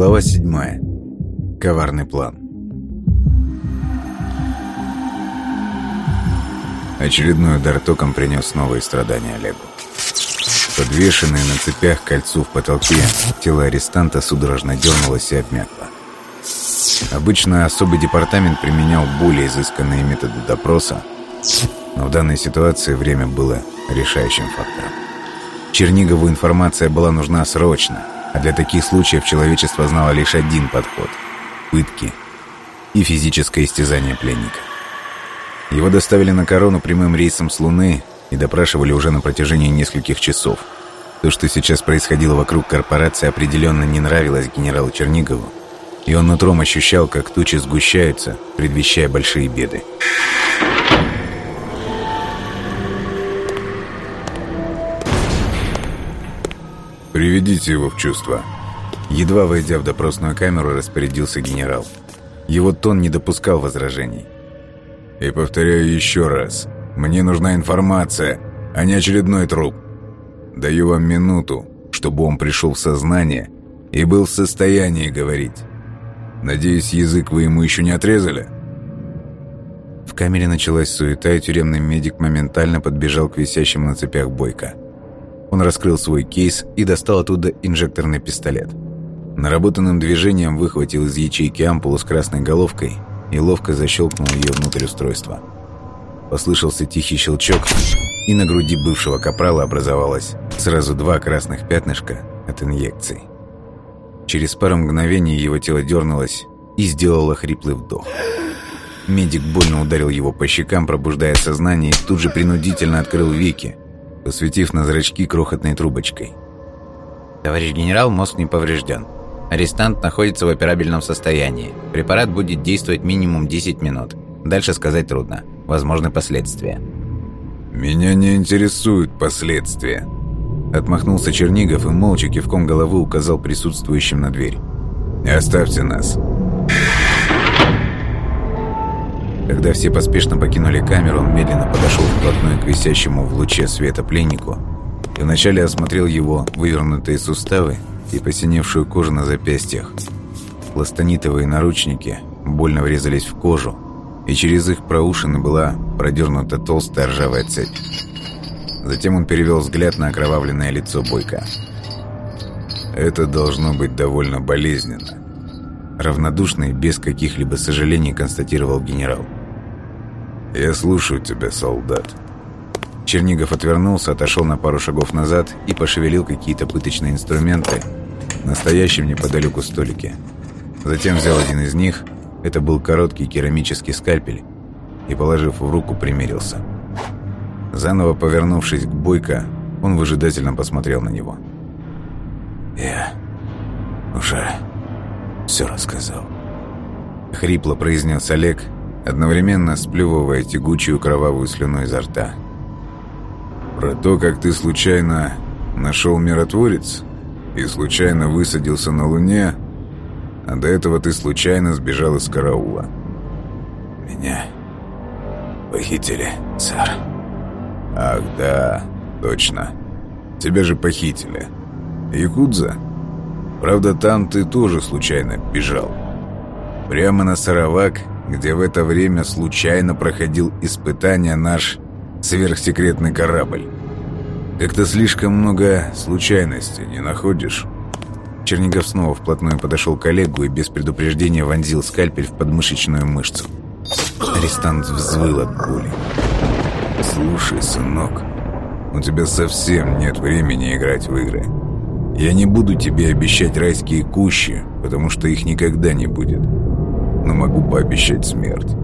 Глава седьмая. Коварный план. Очередной удар током принес новые страдания Олегу. Подвешенные на цепях кольцу в потолке, тело арестанта судорожно дернулось и обмякло. Обычно особый департамент применял более изысканные методы допроса, но в данной ситуации время было решающим фактором. Чернигову информация была нужна срочно, а для таких случаев человечество знало лишь один подход – пытки и физическое истязание пленника. Его доставили на корону прямым рейсом с Луны и допрашивали уже на протяжении нескольких часов. То, что сейчас происходило вокруг корпорации, определенно не нравилось генералу Чернигову, и он утром ощущал, как тучи сгущаются, предвещая большие беды. «Приведите его в чувство». Едва войдя в допросную камеру, распорядился генерал. Его тон не допускал возражений. «И повторяю еще раз. Мне нужна информация, а не очередной труп. Даю вам минуту, чтобы он пришел в сознание и был в состоянии говорить. Надеюсь, язык вы ему еще не отрезали?» В камере началась суета, и тюремный медик моментально подбежал к висящему на цепях Бойко. Он раскрыл свой кейс и достал оттуда инжекторный пистолет. Наработанным движением выхватил из ячейки ампулу с красной головкой и ловко защелкнул ее внутрь устройства. Послышался тихий щелчок, и на груди бывшего капрала образовалось сразу два красных пятнышка от инъекций. Через пару мгновений его тело дернулось и сделало хриплый вдох. Медик больно ударил его по щекам, пробуждая сознание, и тут же принудительно открыл веки, посветив на зрачки крохотной трубочкой. «Товарищ генерал, мозг не поврежден. Арестант находится в операбельном состоянии. Препарат будет действовать минимум 10 минут. Дальше сказать трудно. Возможны последствия». «Меня не интересуют последствия», — отмахнулся Чернигов и молча кивком головы указал присутствующим на дверь. «Оставьте нас». Когда все поспешно покинули камеру, он медленно подошел вплотную к висящему в луче света пленнику и вначале осмотрел его вывернутые суставы и посиневшую кожу на запястьях. Пластонитовые наручники больно врезались в кожу, и через их проушины была продернута толстая ржавая цепь. Затем он перевел взгляд на окровавленное лицо Бойка. «Это должно быть довольно болезненно», равнодушно и без каких-либо сожалений констатировал генерал. «Я слушаю тебя, солдат». Чернигов отвернулся, отошел на пару шагов назад и пошевелил какие-то пыточные инструменты на стоящем неподалеку столике. Затем взял один из них, это был короткий керамический скальпель, и, положив в руку, примерился. Заново повернувшись к Бойко, он выжидательно посмотрел на него. «Я уже все рассказал», — хрипло произнес Олег, — одновременно сплевывая тягучую кровавую слюну изо рта. «Про то, как ты случайно нашел миротворец и случайно высадился на Луне, а до этого ты случайно сбежал из караула». «Меня похитили, сэр». «Ах, да, точно. Тебя же похитили. Якудза? Правда, там ты тоже случайно бежал. Прямо на Саравак где в это время случайно проходил испытание наш сверхсекретный корабль. Как-то слишком много случайностей, не находишь?» Чернигов снова вплотную подошел к Олегу и без предупреждения вонзил скальпель в подмышечную мышцу. Арестант взвыл от боли. «Слушай, сынок, у тебя совсем нет времени играть в игры. Я не буду тебе обещать райские кущи, потому что их никогда не будет но могу пообещать смерть.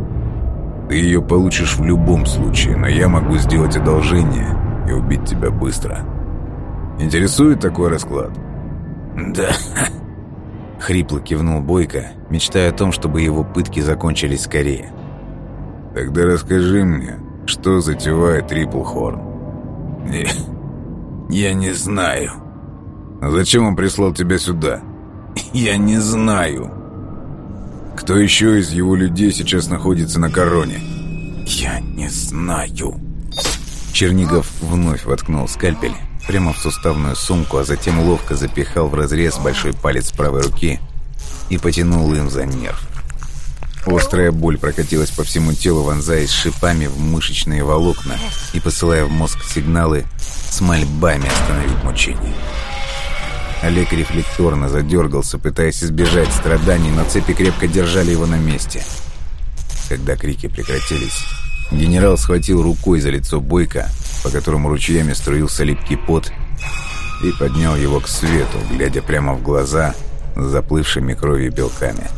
Ты ее получишь в любом случае, но я могу сделать одолжение и убить тебя быстро. Интересует такой расклад? Да. Хрипло кивнул Бойко, мечтая о том, чтобы его пытки закончились скорее. Тогда расскажи мне, что затевает Триплхорн? Не, я не знаю. А зачем он прислал тебя сюда? Я не знаю. Кто еще из его людей сейчас находится на короне? Я не знаю. Чернигов вновь воткнул скальпель прямо в суставную сумку, а затем ловко запихал в разрез большой палец правой руки и потянул им за нерв. Острая боль прокатилась по всему телу, вонзаясь шипами в мышечные волокна и посылая в мозг сигналы с мольбами остановить мучение. Олег рефлекторно задергался, пытаясь избежать страданий, но цепи крепко держали его на месте. Когда крики прекратились, генерал схватил рукой за лицо Бойко, по которому ручьями струился липкий пот, и поднял его к свету, глядя прямо в глаза с заплывшими кровью белками.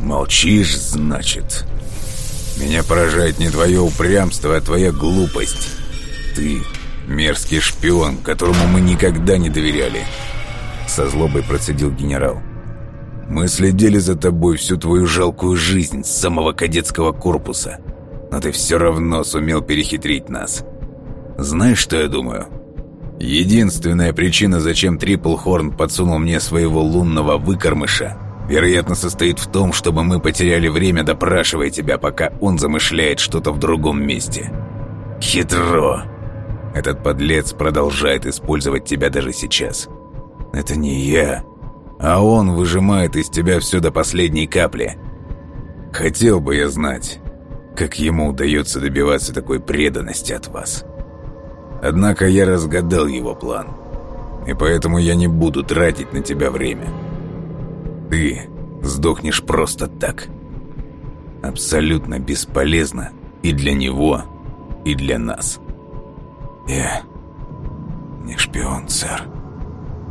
«Молчишь, значит? Меня поражает не твое упрямство, а твоя глупость. Ты мерзкий шпион, которому мы никогда не доверяли». Со злобой процедил генерал. «Мы следили за тобой всю твою жалкую жизнь с самого кадетского корпуса, но ты все равно сумел перехитрить нас. Знаешь, что я думаю?» Единственная причина, зачем Трипл Хорн подсунул мне своего лунного выкормыша, вероятно, состоит в том, чтобы мы потеряли время, допрашивая тебя, пока он замышляет что-то в другом месте. Хитро. Этот подлец продолжает использовать тебя даже сейчас. Это не я, а он выжимает из тебя все до последней капли. Хотел бы я знать, как ему удается добиваться такой преданности от вас. Однако я разгадал его план. И поэтому я не буду тратить на тебя время. Ты сдохнешь просто так. Абсолютно бесполезно и для него, и для нас. Я не шпион, сэр.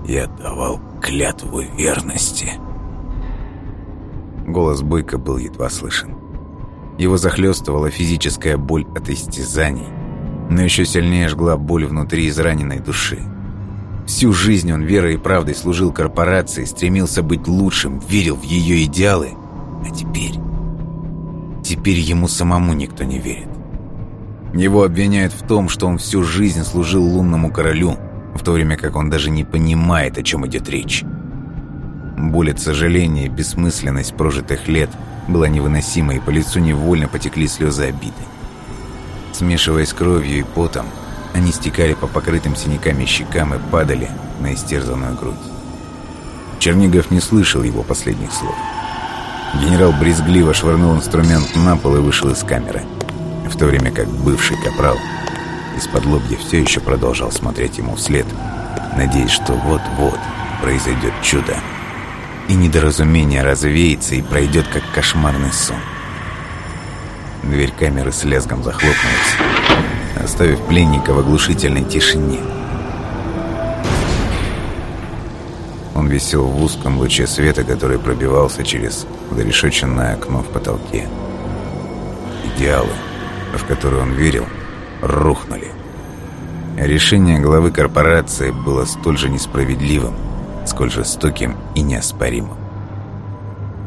Я давал клятву верности. Голос Бойко был едва слышен. Его захлестывала физическая боль от истязаний, но еще сильнее жгла боль внутри израненной души. Всю жизнь он верой и правдой служил корпорации, стремился быть лучшим, верил в ее идеалы. А теперь... Теперь ему самому никто не верит. Его обвиняют в том, что он всю жизнь служил лунному королю, в то время как он даже не понимает, о чем идет речь. Боль от сожаления и бессмысленность прожитых лет была невыносима, и по лицу невольно потекли слезы обиды. Смешиваясь кровью и потом, они стекали по покрытым синяками щекам и падали на истерзанную грудь. Чернигов не слышал его последних слов. Генерал брезгливо швырнул инструмент на пол и вышел из камеры, в то время как бывший капрал из-под лобья все еще продолжал смотреть ему вслед, надеясь, что вот-вот произойдет чудо, и недоразумение развеется и пройдет, как кошмарный сон. Дверь камеры с лязгом захлопнулась, оставив пленника в оглушительной тишине. Он висел в узком луче света, который пробивался через зарешеченное окно в потолке. Идеалы, в которые он верил, рухнули. Решение главы корпорации было столь же несправедливым, сколь жестоким и неоспоримым.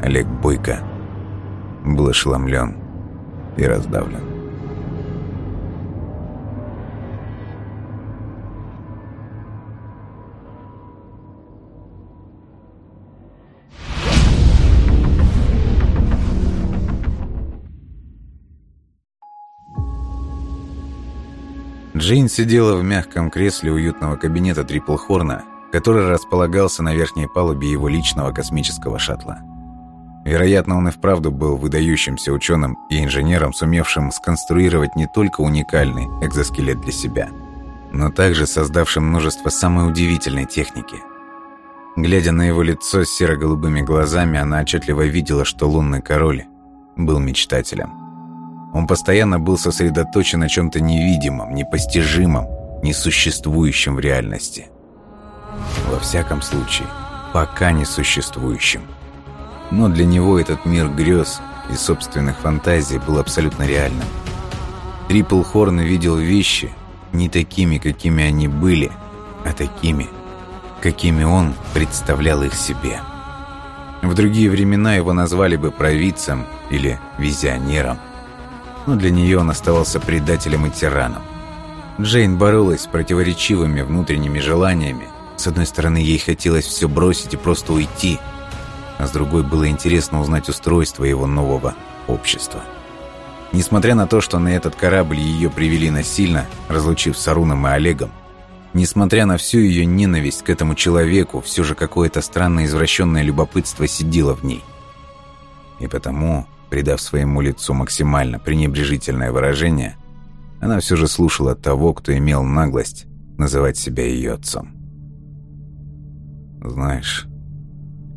Олег Бойко был ошеломлен и раздавлен. Джейн сидела в мягком кресле уютного кабинета Триплхорна, который располагался на верхней палубе его личного космического шаттла. Вероятно, он и вправду был выдающимся ученым и инженером, сумевшим сконструировать не только уникальный экзоскелет для себя, но также создавшим множество самой удивительной техники. Глядя на его лицо с серо-голубыми глазами, она отчетливо видела, что лунный король был мечтателем. Он постоянно был сосредоточен на чем-то невидимом, непостижимом, несуществующем в реальности. Во всяком случае, пока не существующем. Но для него этот мир грез и собственных фантазий был абсолютно реальным. Трипл Хорн видел вещи не такими, какими они были, а такими, какими он представлял их себе. В другие времена его назвали бы провидцем или визионером, но для нее он оставался предателем и тираном. Джейн боролась с противоречивыми внутренними желаниями. С одной стороны, ей хотелось все бросить и просто уйти – а с другой было интересно узнать устройство его нового общества. Несмотря на то, что на этот корабль ее привели насильно, разлучив с Аруном и Олегом, Несмотря на всю ее ненависть к этому человеку, все же какое-то странное извращенное любопытство сидело в ней. И потому, придав своему лицу максимально пренебрежительное выражение, она все же слушала того, кто имел наглость называть себя ее отцом. «Знаешь,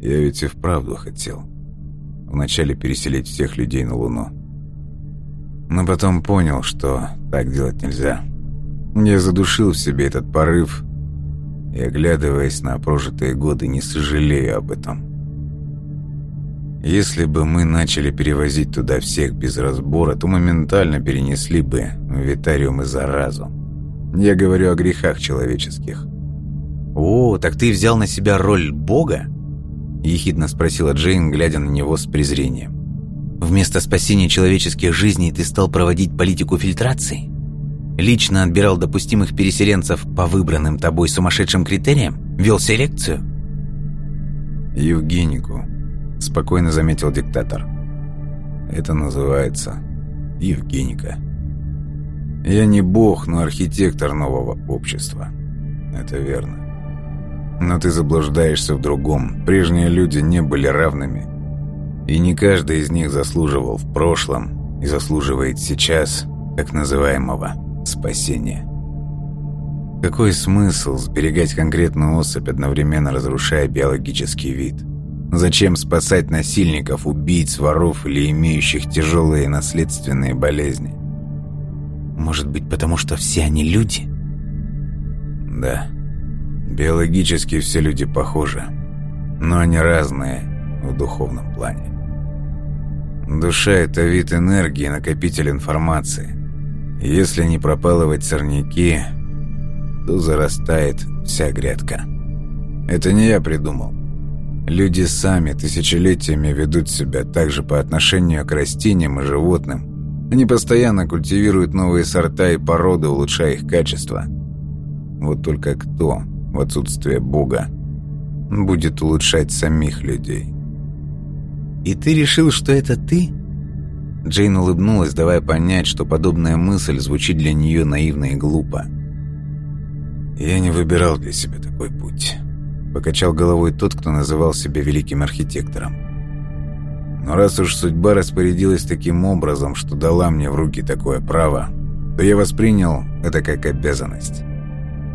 я ведь и вправду хотел вначале переселить всех людей на Луну. Но потом понял, что так делать нельзя. Я задушил в себе этот порыв и, оглядываясь на прожитые годы, не сожалею об этом. Если бы мы начали перевозить туда всех без разбора, то моментально перенесли бы в Витариум и заразу. Я говорю о грехах человеческих. «О, так ты взял на себя роль Бога?» – ехидно спросила Джейн, глядя на него с презрением. «Вместо спасения человеческих жизней ты стал проводить политику фильтрации? Лично отбирал допустимых переселенцев по выбранным тобой сумасшедшим критериям? Вел селекцию?» «Евгенику», – спокойно заметил диктатор. «Это называется Евгеника. Я не бог, но архитектор нового общества. Это верно. Но ты заблуждаешься в другом. Прежние люди не были равными. И не каждый из них заслуживал в прошлом и заслуживает сейчас так называемого спасения. Какой смысл сберегать конкретную особь, одновременно разрушая биологический вид? Зачем спасать насильников, убийц, воров или имеющих тяжелые наследственные болезни? Может быть, потому что все они люди? Да. Биологически все люди похожи, но они разные в духовном плане. Душа – это вид энергии, накопитель информации. Если не пропалывать сорняки, то зарастает вся грядка. Это не я придумал. Люди сами тысячелетиями ведут себя так же по отношению к растениям и животным. Они постоянно культивируют новые сорта и породы, улучшая их качество. Вот только кто в отсутствие Бога, будет улучшать самих людей. «И ты решил, что это ты?» Джейн улыбнулась, давая понять, что подобная мысль звучит для нее наивно и глупо. «Я не выбирал для себя такой путь», — покачал головой тот, кто называл себя великим архитектором. «Но раз уж судьба распорядилась таким образом, что дала мне в руки такое право, то я воспринял это как обязанность.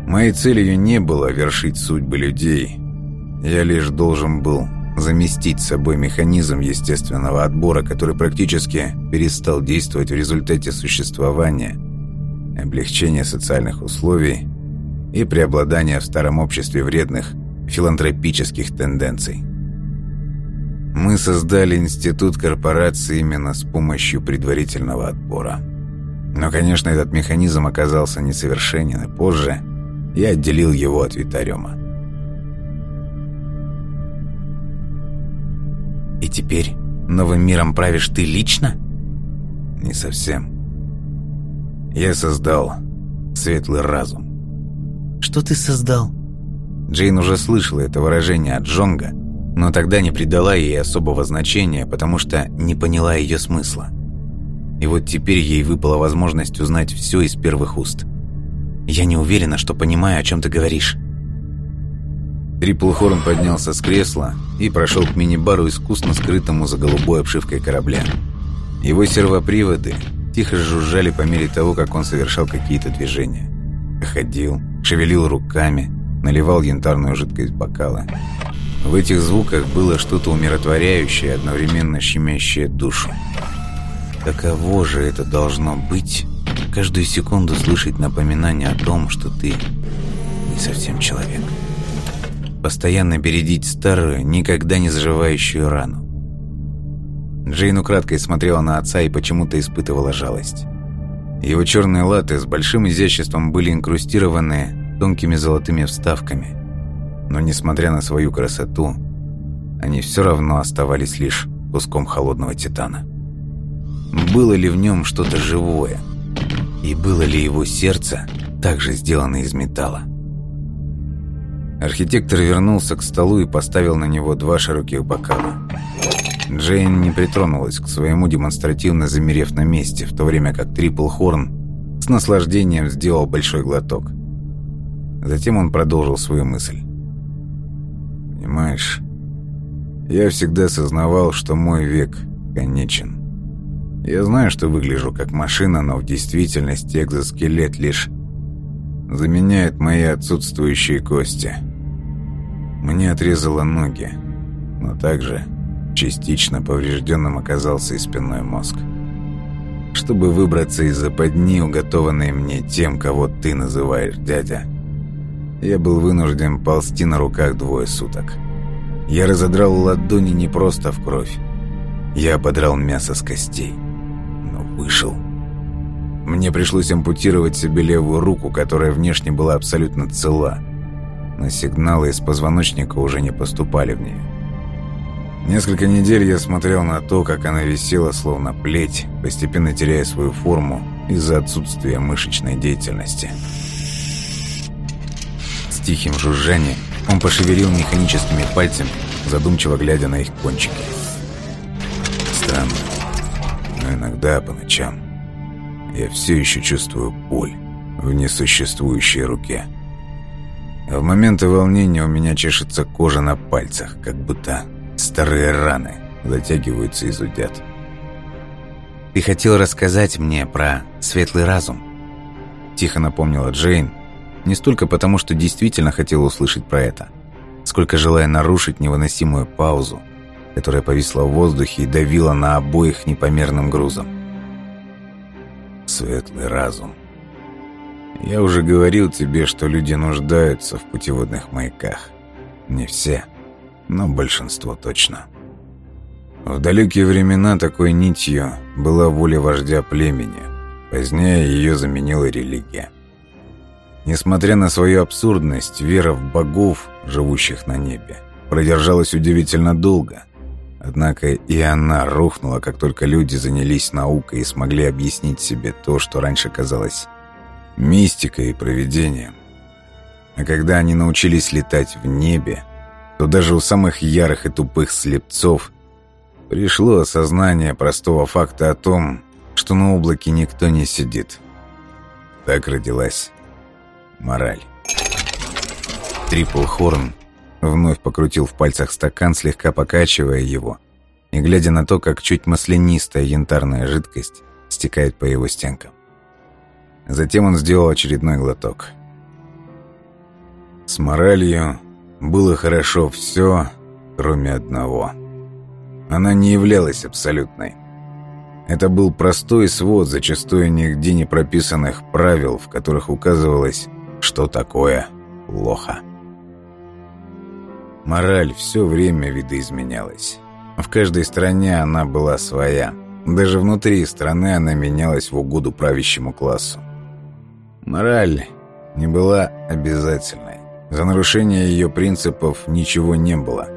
Моей целью не было вершить судьбы людей. Я лишь должен был заместить собой механизм естественного отбора, который практически перестал действовать в результате существования, облегчения социальных условий и преобладания в старом обществе вредных филантропических тенденций. Мы создали институт корпорации именно с помощью предварительного отбора. Но, конечно, этот механизм оказался несовершенен, и позже – я отделил его от Витариума. «И теперь новым миром правишь ты лично?» «Не совсем. Я создал светлый разум». «Что ты создал?» Джейн уже слышала это выражение от Джонга, но тогда не придала ей особого значения, потому что не поняла ее смысла. И вот теперь ей выпала возможность узнать все из первых уст – я не уверена, что понимаю, о чем ты говоришь. Триплхорн поднялся с кресла и прошел к мини-бару, искусно скрытому за голубой обшивкой корабля. Его сервоприводы тихо жужжали по мере того, как он совершал какие-то движения. Ходил, шевелил руками, наливал янтарную жидкость в бокалы. В этих звуках было что-то умиротворяющее, одновременно щемящее душу. Каково же это должно быть каждую секунду слышать напоминание о том, что ты не совсем человек. Постоянно бередить старую, никогда не заживающую рану. Джейн украдкой смотрела на отца и почему-то испытывала жалость. Его черные латы с большим изяществом были инкрустированы тонкими золотыми вставками. Но, несмотря на свою красоту, они все равно оставались лишь куском холодного титана. Было ли в нем что-то живое – и было ли его сердце также сделано из металла? Архитектор вернулся к столу и поставил на него два широких бокала. Джейн не притронулась к своему, демонстративно замерев на месте, в то время как Трипл Хорн с наслаждением сделал большой глоток. Затем он продолжил свою мысль. «Понимаешь, я всегда сознавал, что мой век конечен. Я знаю, что выгляжу как машина, но в действительности экзоскелет лишь заменяет мои отсутствующие кости. Мне отрезало ноги, но также частично поврежденным оказался и спинной мозг. Чтобы выбраться из западни, уготованной мне тем, кого ты называешь дядя, я был вынужден ползти на руках двое суток. Я разодрал ладони не просто в кровь. Я ободрал мясо с костей. Но вышел. Мне пришлось ампутировать себе левую руку, которая внешне была абсолютно цела. Но сигналы из позвоночника уже не поступали в нее. Несколько недель я смотрел на то, как она висела, словно плеть, постепенно теряя свою форму из-за отсутствия мышечной деятельности тихим жужжанием он пошевелил механическими пальцами, задумчиво глядя на их кончики. Странно, но иногда по ночам я все еще чувствую боль в несуществующей руке. А в моменты волнения у меня чешется кожа на пальцах, как будто старые раны затягиваются и зудят. «Ты хотел рассказать мне про светлый разум?» Тихо напомнила Джейн, не столько потому, что действительно хотел услышать про это, сколько желая нарушить невыносимую паузу, которая повисла в воздухе и давила на обоих непомерным грузом. Светлый разум. Я уже говорил тебе, что люди нуждаются в путеводных маяках. Не все, но большинство точно. В далекие времена такой нитью была воля вождя племени. Позднее ее заменила религия. Несмотря на свою абсурдность, вера в богов, живущих на небе, продержалась удивительно долго. Однако и она рухнула, как только люди занялись наукой и смогли объяснить себе то, что раньше казалось мистикой и провидением. А когда они научились летать в небе, то даже у самых ярых и тупых слепцов пришло осознание простого факта о том, что на облаке никто не сидит. Так родилась мораль. Трипл Хорн вновь покрутил в пальцах стакан, слегка покачивая его, и глядя на то, как чуть маслянистая янтарная жидкость стекает по его стенкам. Затем он сделал очередной глоток. С моралью было хорошо все, кроме одного. Она не являлась абсолютной. Это был простой свод, зачастую нигде не прописанных правил, в которых указывалось, что такое плохо. Мораль все время видоизменялась. В каждой стране она была своя. Даже внутри страны она менялась в угоду правящему классу. Мораль не была обязательной. За нарушение ее принципов ничего не было.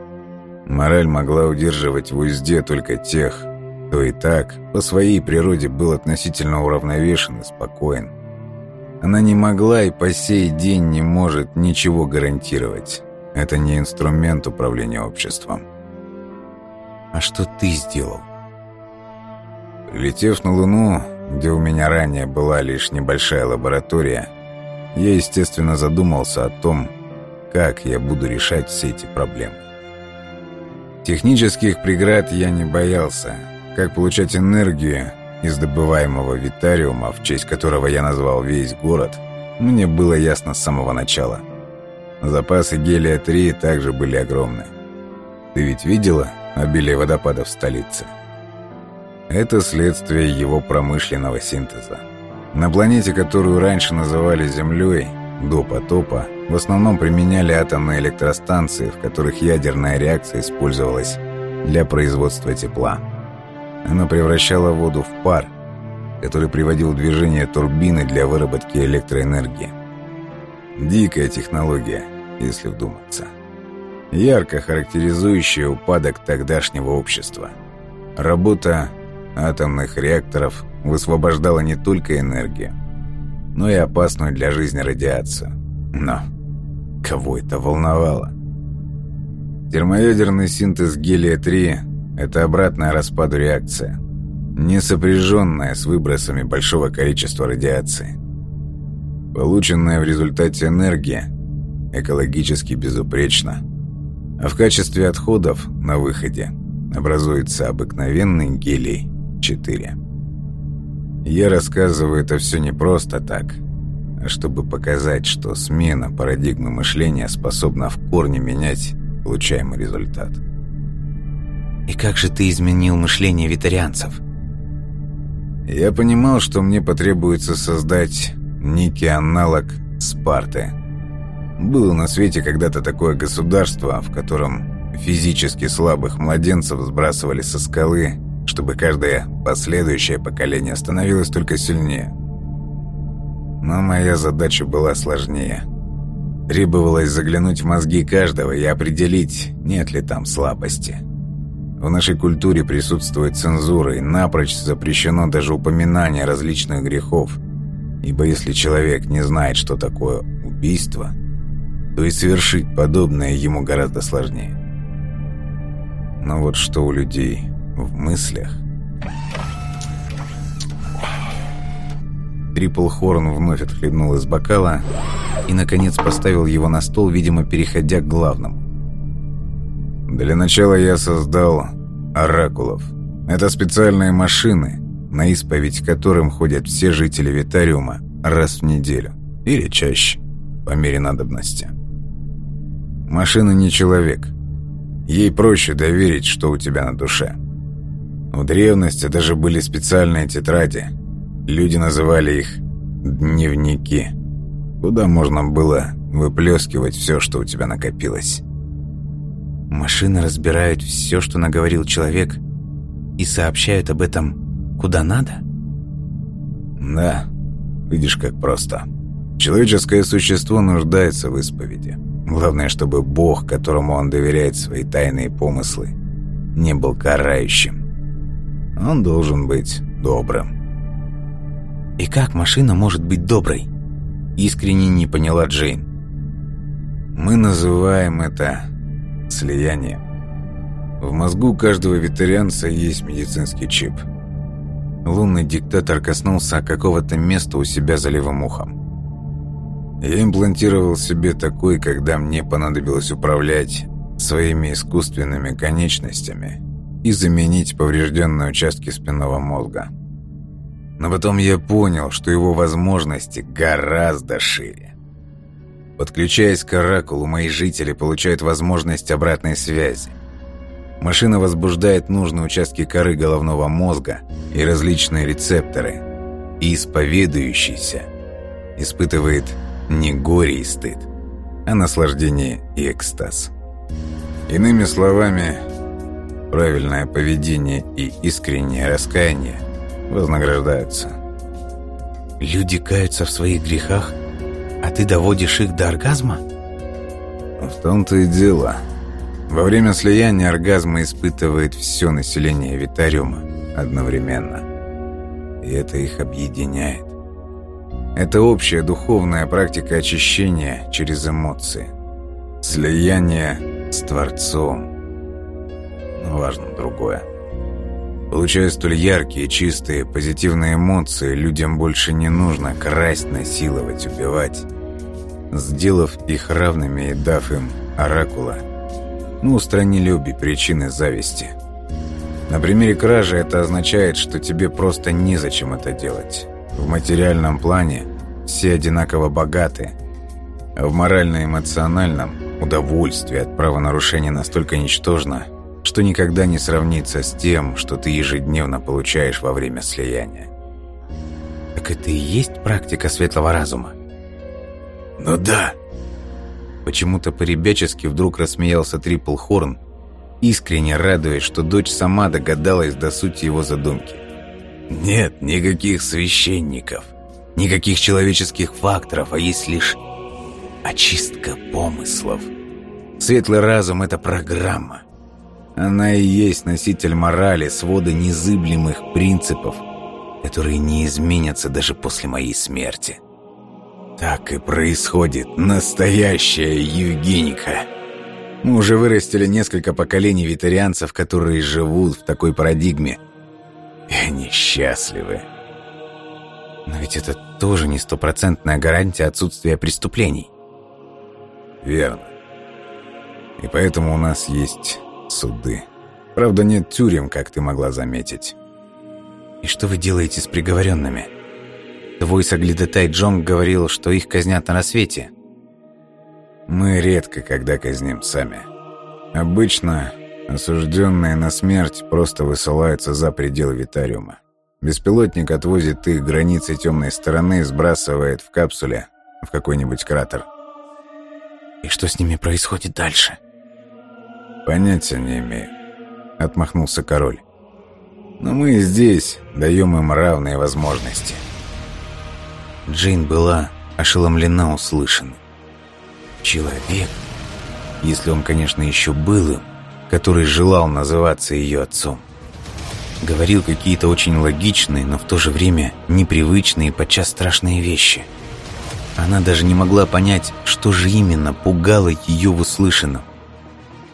Мораль могла удерживать в узде только тех, кто и так по своей природе был относительно уравновешен и спокоен. Она не могла и по сей день не может ничего гарантировать. Это не инструмент управления обществом. А что ты сделал? Прилетев на Луну, где у меня ранее была лишь небольшая лаборатория, я, естественно, задумался о том, как я буду решать все эти проблемы. Технических преград я не боялся. Как получать энергию из добываемого витариума, в честь которого я назвал весь город, мне было ясно с самого начала. Запасы гелия-3 также были огромны. Ты ведь видела обилие водопадов в столице? Это следствие его промышленного синтеза. На планете, которую раньше называли Землей, до потопа, в основном применяли атомные электростанции, в которых ядерная реакция использовалась для производства тепла. Она превращала воду в пар, который приводил в движение турбины для выработки электроэнергии. Дикая технология, если вдуматься. Ярко характеризующая упадок тогдашнего общества. Работа атомных реакторов высвобождала не только энергию, но и опасную для жизни радиацию. Но кого это волновало? Термоядерный синтез гелия-3 это обратная распаду реакция, не сопряженная с выбросами большого количества радиации. Полученная в результате энергия экологически безупречно. А в качестве отходов на выходе образуется обыкновенный гелий-4. Я рассказываю это все не просто так, а чтобы показать, что смена парадигмы мышления способна в корне менять получаемый результат. И как же ты изменил мышление витарианцев? Я понимал, что мне потребуется создать некий аналог Спарты. Было на свете когда-то такое государство, в котором физически слабых младенцев сбрасывали со скалы, чтобы каждое последующее поколение становилось только сильнее. Но моя задача была сложнее. Требовалось заглянуть в мозги каждого и определить, нет ли там слабости. В нашей культуре присутствует цензура и напрочь запрещено даже упоминание различных грехов. Ибо если человек не знает, что такое убийство, то и совершить подобное ему гораздо сложнее. Но вот что у людей в мыслях... Трипл Хорн вновь отхлебнул из бокала и, наконец, поставил его на стол, видимо, переходя к главному. Для начала я создал оракулов. Это специальные машины, на исповедь которым ходят все жители Витариума раз в неделю или чаще, по мере надобности. Машина не человек. Ей проще доверить, что у тебя на душе. В древности даже были специальные тетради. Люди называли их «дневники», куда можно было выплескивать все, что у тебя накопилось. Машины разбирают все, что наговорил человек, и сообщают об этом куда надо? Да, видишь, как просто. Человеческое существо нуждается в исповеди. Главное, чтобы Бог, которому он доверяет свои тайные помыслы, не был карающим. Он должен быть добрым. И как машина может быть доброй? Искренне не поняла Джейн. Мы называем это слияние. В мозгу каждого ветерианца есть медицинский чип. Лунный диктатор коснулся какого-то места у себя за левым ухом. Я имплантировал себе такой, когда мне понадобилось управлять своими искусственными конечностями и заменить поврежденные участки спинного мозга. Но потом я понял, что его возможности гораздо шире. Подключаясь к Оракулу, мои жители получают возможность обратной связи. Машина возбуждает нужные участки коры головного мозга и различные рецепторы. И исповедующийся испытывает не горе и стыд, а наслаждение и экстаз. Иными словами, правильное поведение и искреннее раскаяние вознаграждаются. Люди каются в своих грехах – а ты доводишь их до оргазма? В том-то и дело. Во время слияния оргазма испытывает все население Витариума одновременно. И это их объединяет. Это общая духовная практика очищения через эмоции. Слияние с Творцом. Но важно другое. Получая столь яркие, чистые, позитивные эмоции, людям больше не нужно красть, насиловать, убивать. Сделав их равными и дав им оракула, мы устранили обе причины зависти. На примере кражи это означает, что тебе просто незачем это делать. В материальном плане все одинаково богаты, а в морально-эмоциональном удовольствие от правонарушения настолько ничтожно – что никогда не сравнится с тем, что ты ежедневно получаешь во время слияния. Так это и есть практика светлого разума? Ну да. Почему-то по-ребячески вдруг рассмеялся Трипл Хорн, искренне радуясь, что дочь сама догадалась до сути его задумки. Нет никаких священников, никаких человеческих факторов, а есть лишь очистка помыслов. Светлый разум — это программа. Она и есть носитель морали, свода незыблемых принципов, которые не изменятся даже после моей смерти. Так и происходит настоящая Евгеника. Мы уже вырастили несколько поколений витарианцев, которые живут в такой парадигме. И они счастливы. Но ведь это тоже не стопроцентная гарантия отсутствия преступлений. верно. И поэтому у нас есть суды. Правда, нет тюрем, как ты могла заметить. И что вы делаете с приговоренными? Твой соглядотай Джонг говорил, что их казнят на рассвете. Мы редко когда казним сами. Обычно осужденные на смерть просто высылаются за пределы Витариума. Беспилотник отвозит их границы темной стороны и сбрасывает в капсуле в какой-нибудь кратер. И что с ними происходит дальше? Понятия не имею. Отмахнулся король. Но мы здесь даем им равные возможности. Джейн была ошеломлена услышанным. Человек, если он, конечно, еще был им, который желал называться ее отцом, говорил какие-то очень логичные, но в то же время непривычные и подчас страшные вещи. Она даже не могла понять, что же именно пугало ее в услышанном.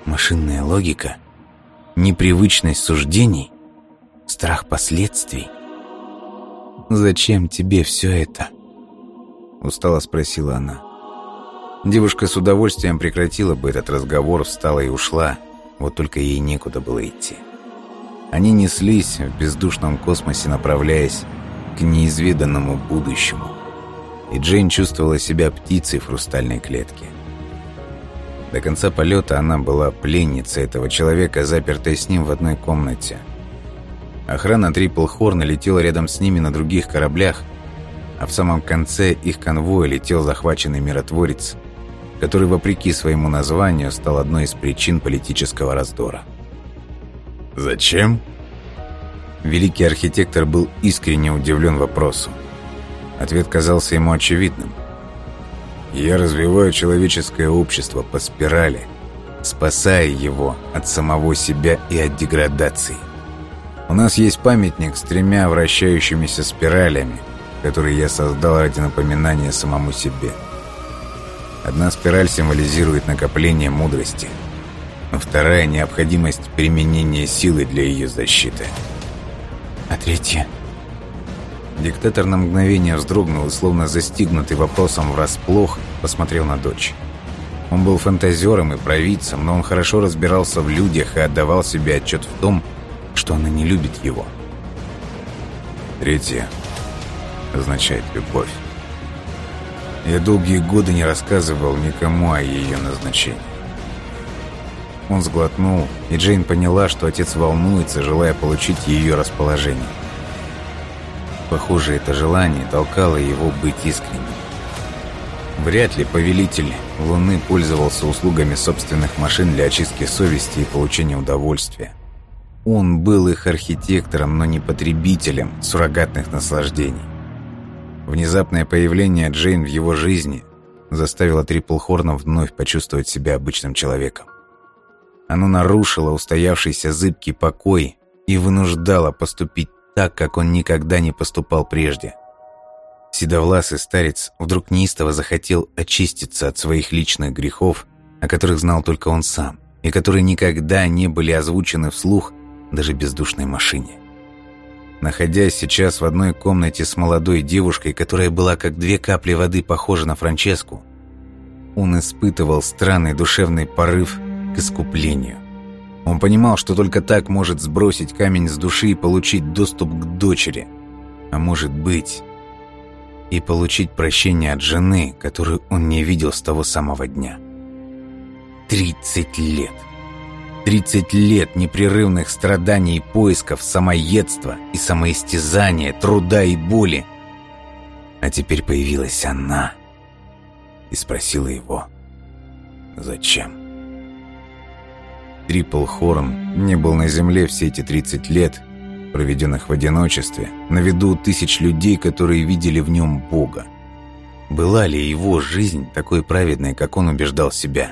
Машинная логика, непривычность суждений, страх последствий. «Зачем тебе все это?» Устало спросила она. Девушка с удовольствием прекратила бы этот разговор, встала и ушла, вот только ей некуда было идти. Они неслись в бездушном космосе, направляясь к неизведанному будущему. И Джейн чувствовала себя птицей в хрустальной клетке. До конца полета она была пленницей этого человека, запертой с ним в одной комнате. Охрана Трипл Хорна летела рядом с ними на других кораблях, а в самом конце их конвоя летел захваченный миротворец, который, вопреки своему названию, стал одной из причин политического раздора. «Зачем?» Великий архитектор был искренне удивлен вопросу. Ответ казался ему очевидным. «Я развиваю человеческое общество по спирали, спасая его от самого себя и от деградации. У нас есть памятник с тремя вращающимися спиралями, который я создал ради напоминания самому себе. Одна спираль символизирует накопление мудрости – Вторая – необходимость применения силы для ее защиты. А третья? Диктатор на мгновение вздрогнул и, словно застигнутый вопросом врасплох, посмотрел на дочь. Он был фантазером и провидцем, но он хорошо разбирался в людях и отдавал себе отчет в том, что она не любит его. Третье означает любовь. Я долгие годы не рассказывал никому о ее назначении. Он сглотнул, и Джейн поняла, что отец волнуется, желая получить ее расположение. Похоже, это желание толкало его быть искренним. Вряд ли повелитель Луны пользовался услугами собственных машин для очистки совести и получения удовольствия. Он был их архитектором, но не потребителем суррогатных наслаждений. Внезапное появление Джейн в его жизни заставило Трипл Хорна вновь почувствовать себя обычным человеком. Оно нарушило устоявшийся зыбкий покой и вынуждало поступить так, как он никогда не поступал прежде. Седовласый старец вдруг неистово захотел очиститься от своих личных грехов, о которых знал только он сам, и которые никогда не были озвучены вслух даже бездушной машине. Находясь сейчас в одной комнате с молодой девушкой, которая была как две капли воды похожа на Франческу, он испытывал странный душевный порыв к искуплению. Он понимал, что только так может сбросить камень с души и получить доступ к дочери. А может быть, и получить прощение от жены, которую он не видел с того самого дня. Тридцать лет. Тридцать лет непрерывных страданий и поисков, самоедства и самоистязания, труда и боли. А теперь появилась она и спросила его, зачем. Трипл Хорн не был на земле все эти 30 лет, проведенных в одиночестве, на виду тысяч людей, которые видели в нем Бога. Была ли его жизнь такой праведной, как он убеждал себя?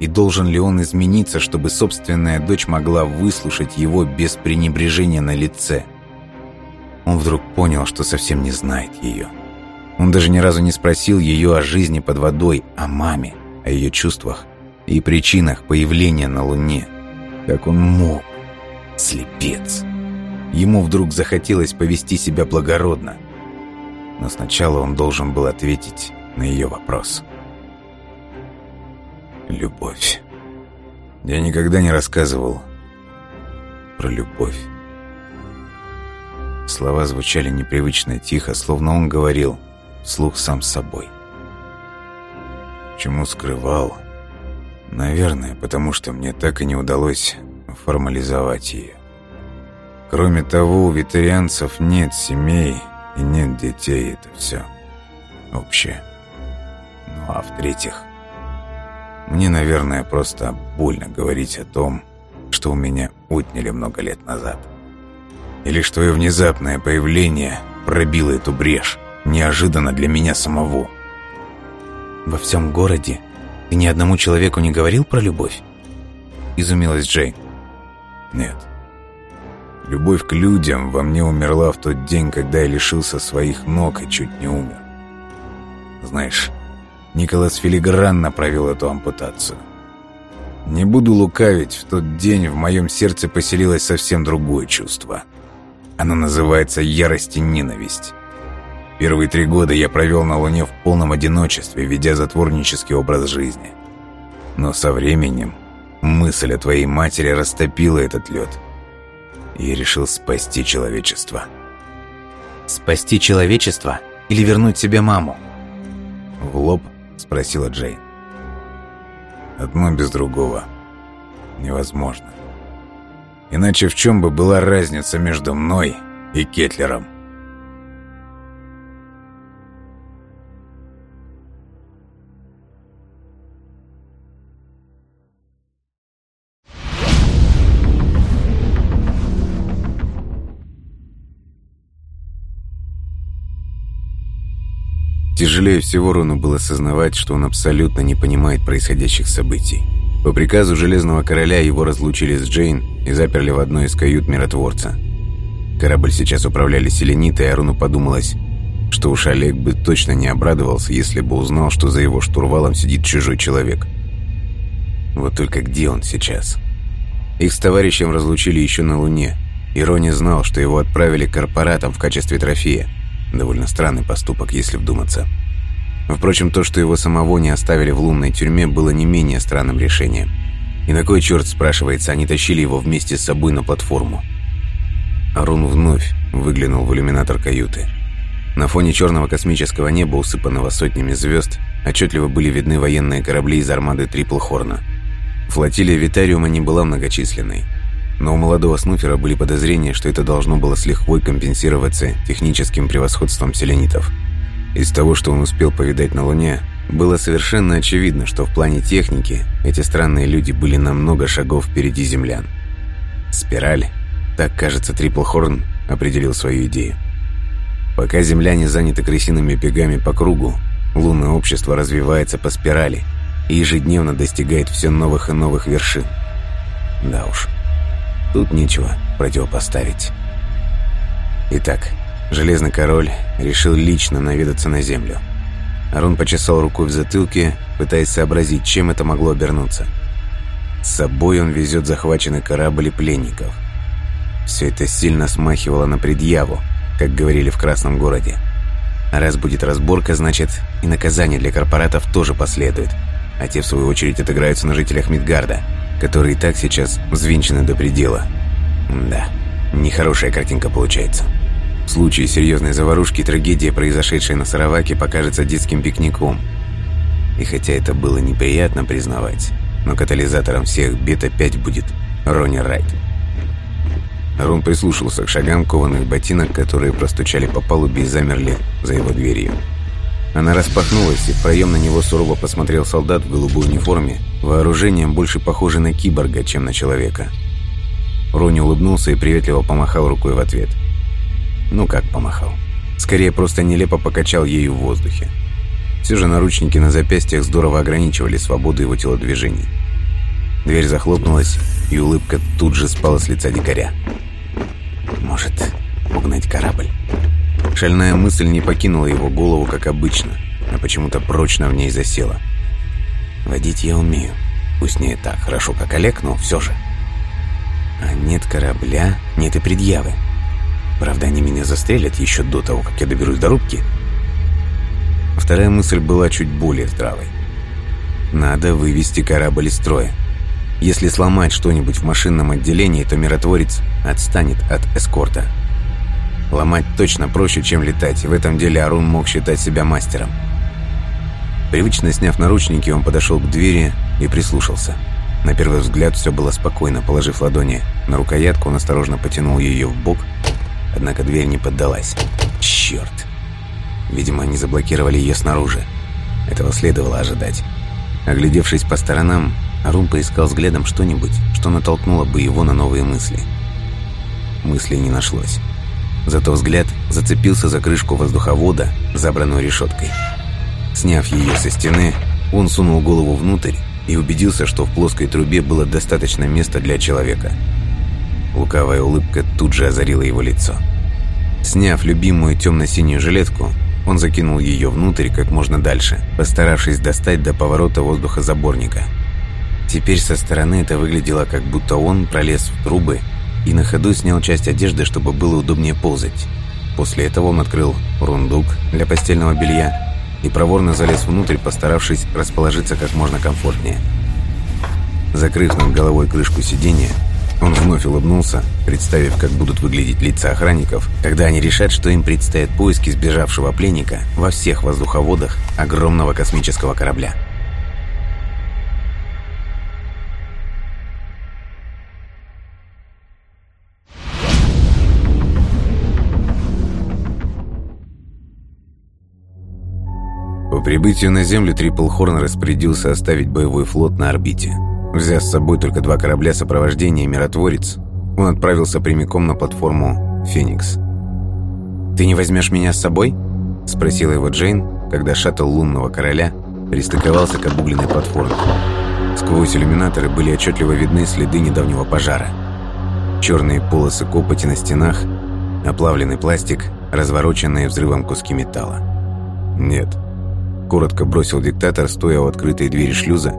И должен ли он измениться, чтобы собственная дочь могла выслушать его без пренебрежения на лице? Он вдруг понял, что совсем не знает ее. Он даже ни разу не спросил ее о жизни под водой, о маме, о ее чувствах и причинах появления на Луне. Как он мог? Слепец. Ему вдруг захотелось повести себя благородно. Но сначала он должен был ответить на ее вопрос. Любовь. Я никогда не рассказывал про любовь. Слова звучали непривычно тихо, словно он говорил вслух сам с собой. Чему скрывал? Наверное, потому что мне так и не удалось формализовать ее. Кроме того, у ветерианцев нет семей и нет детей, это все общее. Ну а в-третьих, мне, наверное, просто больно говорить о том, что у меня отняли много лет назад. Или что и внезапное появление пробило эту брешь, неожиданно для меня самого. «Во всем городе ты ни одному человеку не говорил про любовь?» Изумилась Джейн. «Нет. Любовь к людям во мне умерла в тот день, когда я лишился своих ног и чуть не умер. Знаешь, Николас филигранно провел эту ампутацию. Не буду лукавить, в тот день в моем сердце поселилось совсем другое чувство. Оно называется ярость и ненависть. Первые три года я провел на Луне в полном одиночестве, ведя затворнический образ жизни. Но со временем мысль о твоей матери растопила этот лед – и решил спасти человечество. «Спасти человечество или вернуть себе маму?» В лоб спросила Джейн. «Одно без другого невозможно. Иначе в чем бы была разница между мной и Кетлером?» Тяжелее всего Рону было осознавать, что он абсолютно не понимает происходящих событий. По приказу Железного Короля его разлучили с Джейн и заперли в одной из кают миротворца. Корабль сейчас управляли селениты, и Аруну подумалось, что уж Олег бы точно не обрадовался, если бы узнал, что за его штурвалом сидит чужой человек. Вот только где он сейчас? Их с товарищем разлучили еще на Луне, и Рони знал, что его отправили корпоратам в качестве трофея. Довольно странный поступок, если вдуматься. Впрочем, то, что его самого не оставили в лунной тюрьме, было не менее странным решением. И на кой черт, спрашивается, они тащили его вместе с собой на платформу? Арун вновь выглянул в иллюминатор каюты. На фоне черного космического неба, усыпанного сотнями звезд, отчетливо были видны военные корабли из армады Триплхорна. Флотилия Витариума не была многочисленной но у молодого Снуфера были подозрения, что это должно было с лихвой компенсироваться техническим превосходством селенитов. Из того, что он успел повидать на Луне, было совершенно очевидно, что в плане техники эти странные люди были на много шагов впереди землян. Спираль, так, кажется, Триплхорн определил свою идею. Пока земляне заняты крысиными бегами по кругу, лунное общество развивается по спирали и ежедневно достигает все новых и новых вершин. Да уж. Тут нечего противопоставить. Итак, Железный Король решил лично наведаться на Землю. Арун почесал рукой в затылке, пытаясь сообразить, чем это могло обернуться. С собой он везет захваченный корабль и пленников. Все это сильно смахивало на предъяву, как говорили в Красном городе. Раз будет разборка, значит и наказание для корпоратов тоже последует. А те, в свою очередь, отыграются на жителях Мидгарда – которые и так сейчас взвинчены до предела. Да, нехорошая картинка получается. В случае серьезной заварушки трагедия, произошедшая на Сараваке, покажется детским пикником. И хотя это было неприятно признавать, но катализатором всех бед опять будет Ронни Райт. Рон прислушался к шагам кованых ботинок, которые простучали по палубе и замерли за его дверью. Она распахнулась, и в проем на него сурово посмотрел солдат в голубой униформе, вооружением больше похожий на киборга, чем на человека. Рони улыбнулся и приветливо помахал рукой в ответ. Ну как помахал? Скорее, просто нелепо покачал ею в воздухе. Все же наручники на запястьях здорово ограничивали свободу его телодвижений. Дверь захлопнулась, и улыбка тут же спала с лица дикаря. «Может, угнать корабль?» Шальная мысль не покинула его голову, как обычно, а почему-то прочно в ней засела. Водить я умею. Пусть не так хорошо, как Олег, но все же. А нет корабля, нет и предъявы. Правда, они меня застрелят еще до того, как я доберусь до рубки. Вторая мысль была чуть более здравой. Надо вывести корабль из строя. Если сломать что-нибудь в машинном отделении, то миротворец отстанет от эскорта. Ломать точно проще, чем летать, и в этом деле Арун мог считать себя мастером. Привычно сняв наручники, он подошел к двери и прислушался. На первый взгляд все было спокойно. Положив ладони на рукоятку, он осторожно потянул ее в бок, однако дверь не поддалась. Черт! Видимо, они заблокировали ее снаружи. Этого следовало ожидать. Оглядевшись по сторонам, Арун поискал взглядом что-нибудь, что натолкнуло бы его на новые мысли. Мысли не нашлось. Зато взгляд зацепился за крышку воздуховода, забранную решеткой. Сняв ее со стены, он сунул голову внутрь и убедился, что в плоской трубе было достаточно места для человека. Лукавая улыбка тут же озарила его лицо. Сняв любимую темно-синюю жилетку, он закинул ее внутрь как можно дальше, постаравшись достать до поворота воздухозаборника. Теперь со стороны это выглядело, как будто он пролез в трубы и на ходу снял часть одежды, чтобы было удобнее ползать. После этого он открыл рундук для постельного белья и проворно залез внутрь, постаравшись расположиться как можно комфортнее. Закрыв над головой крышку сиденья, он вновь улыбнулся, представив, как будут выглядеть лица охранников, когда они решат, что им предстоят поиски сбежавшего пленника во всех воздуховодах огромного космического корабля. Прибытию на Землю Трипл Хорн распорядился оставить боевой флот на орбите. Взяв с собой только два корабля сопровождения «Миротворец», он отправился прямиком на платформу «Феникс». «Ты не возьмешь меня с собой?» – спросила его Джейн, когда шаттл лунного короля пристыковался к обугленной платформе. Сквозь иллюминаторы были отчетливо видны следы недавнего пожара. Черные полосы копоти на стенах, оплавленный пластик, развороченные взрывом куски металла. «Нет», Коротко бросил диктатор, стоя у открытой двери шлюза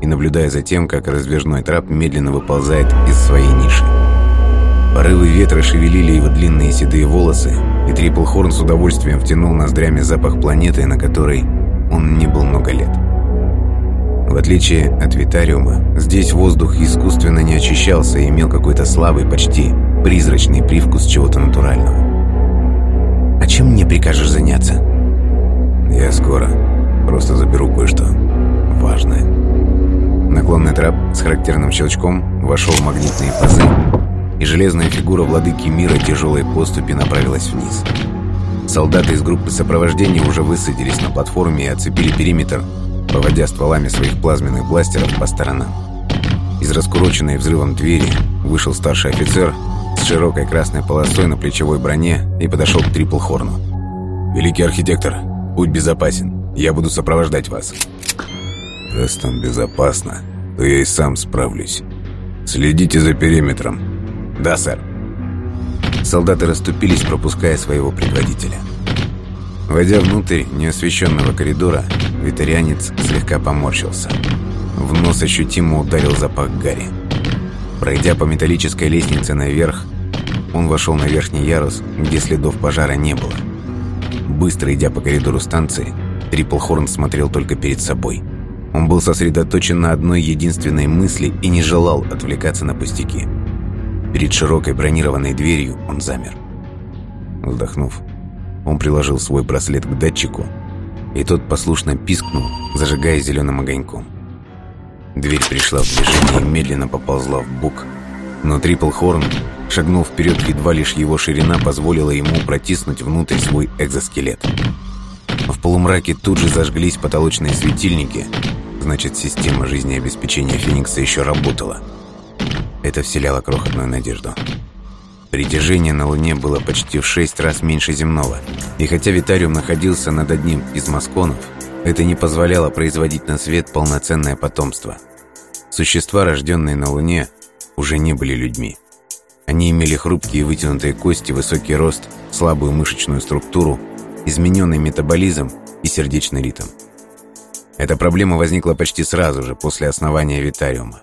и наблюдая за тем, как раздвижной трап медленно выползает из своей ниши. Порывы ветра шевелили его длинные седые волосы, и Трипл Хорн с удовольствием втянул ноздрями запах планеты, на которой он не был много лет. В отличие от Витариума, здесь воздух искусственно не очищался и имел какой-то слабый, почти призрачный привкус чего-то натурального. «А чем мне прикажешь заняться?» «Я скоро», Просто заберу кое-что важное. Наклонный трап с характерным щелчком вошел в магнитные пазы, и железная фигура владыки мира тяжелой поступи направилась вниз. Солдаты из группы сопровождения уже высадились на платформе и оцепили периметр, поводя стволами своих плазменных бластеров по сторонам. Из раскуроченной взрывом двери вышел старший офицер с широкой красной полосой на плечевой броне и подошел к Трипл Хорну. «Великий архитектор, путь безопасен. Я буду сопровождать вас». «Раз там безопасно, то я и сам справлюсь. Следите за периметром». «Да, сэр». Солдаты расступились, пропуская своего предводителя. Войдя внутрь неосвещенного коридора, витарианец слегка поморщился. В нос ощутимо ударил запах гари. Пройдя по металлической лестнице наверх, он вошел на верхний ярус, где следов пожара не было. Быстро идя по коридору станции, Триплхорн смотрел только перед собой. Он был сосредоточен на одной единственной мысли и не желал отвлекаться на пустяки. Перед широкой бронированной дверью он замер. Вздохнув, он приложил свой браслет к датчику, и тот послушно пискнул, зажигая зеленым огоньком. Дверь пришла в движение и медленно поползла в бок, но Трипл Хорн шагнул вперед, едва лишь его ширина позволила ему протиснуть внутрь свой экзоскелет. В полумраке тут же зажглись потолочные светильники. Значит, система жизнеобеспечения Феникса еще работала. Это вселяло крохотную надежду. Притяжение на Луне было почти в шесть раз меньше земного. И хотя Витариум находился над одним из масконов, это не позволяло производить на свет полноценное потомство. Существа, рожденные на Луне, уже не были людьми. Они имели хрупкие вытянутые кости, высокий рост, слабую мышечную структуру измененный метаболизм и сердечный ритм. Эта проблема возникла почти сразу же после основания Витариума.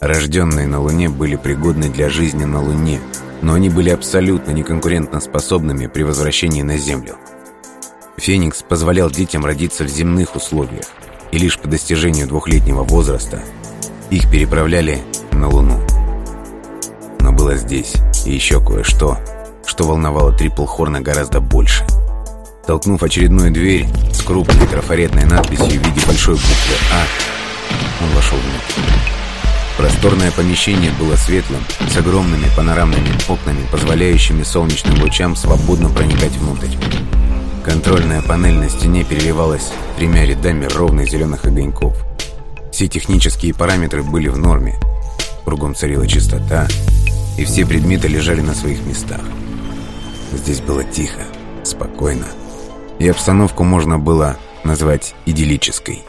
Рожденные на Луне были пригодны для жизни на Луне, но они были абсолютно неконкурентно способными при возвращении на Землю. Феникс позволял детям родиться в земных условиях, и лишь по достижению двухлетнего возраста их переправляли на Луну. Но было здесь и еще кое-что, что волновало Трипл Хорна гораздо больше. Толкнув очередную дверь с крупной трафаретной надписью в виде большой буквы «А», он вошел внутрь. Просторное помещение было светлым, с огромными панорамными окнами, позволяющими солнечным лучам свободно проникать внутрь. Контрольная панель на стене переливалась тремя рядами ровных зеленых огоньков. Все технические параметры были в норме. Кругом царила чистота, и все предметы лежали на своих местах. Здесь было тихо, спокойно, и обстановку можно было назвать идиллической.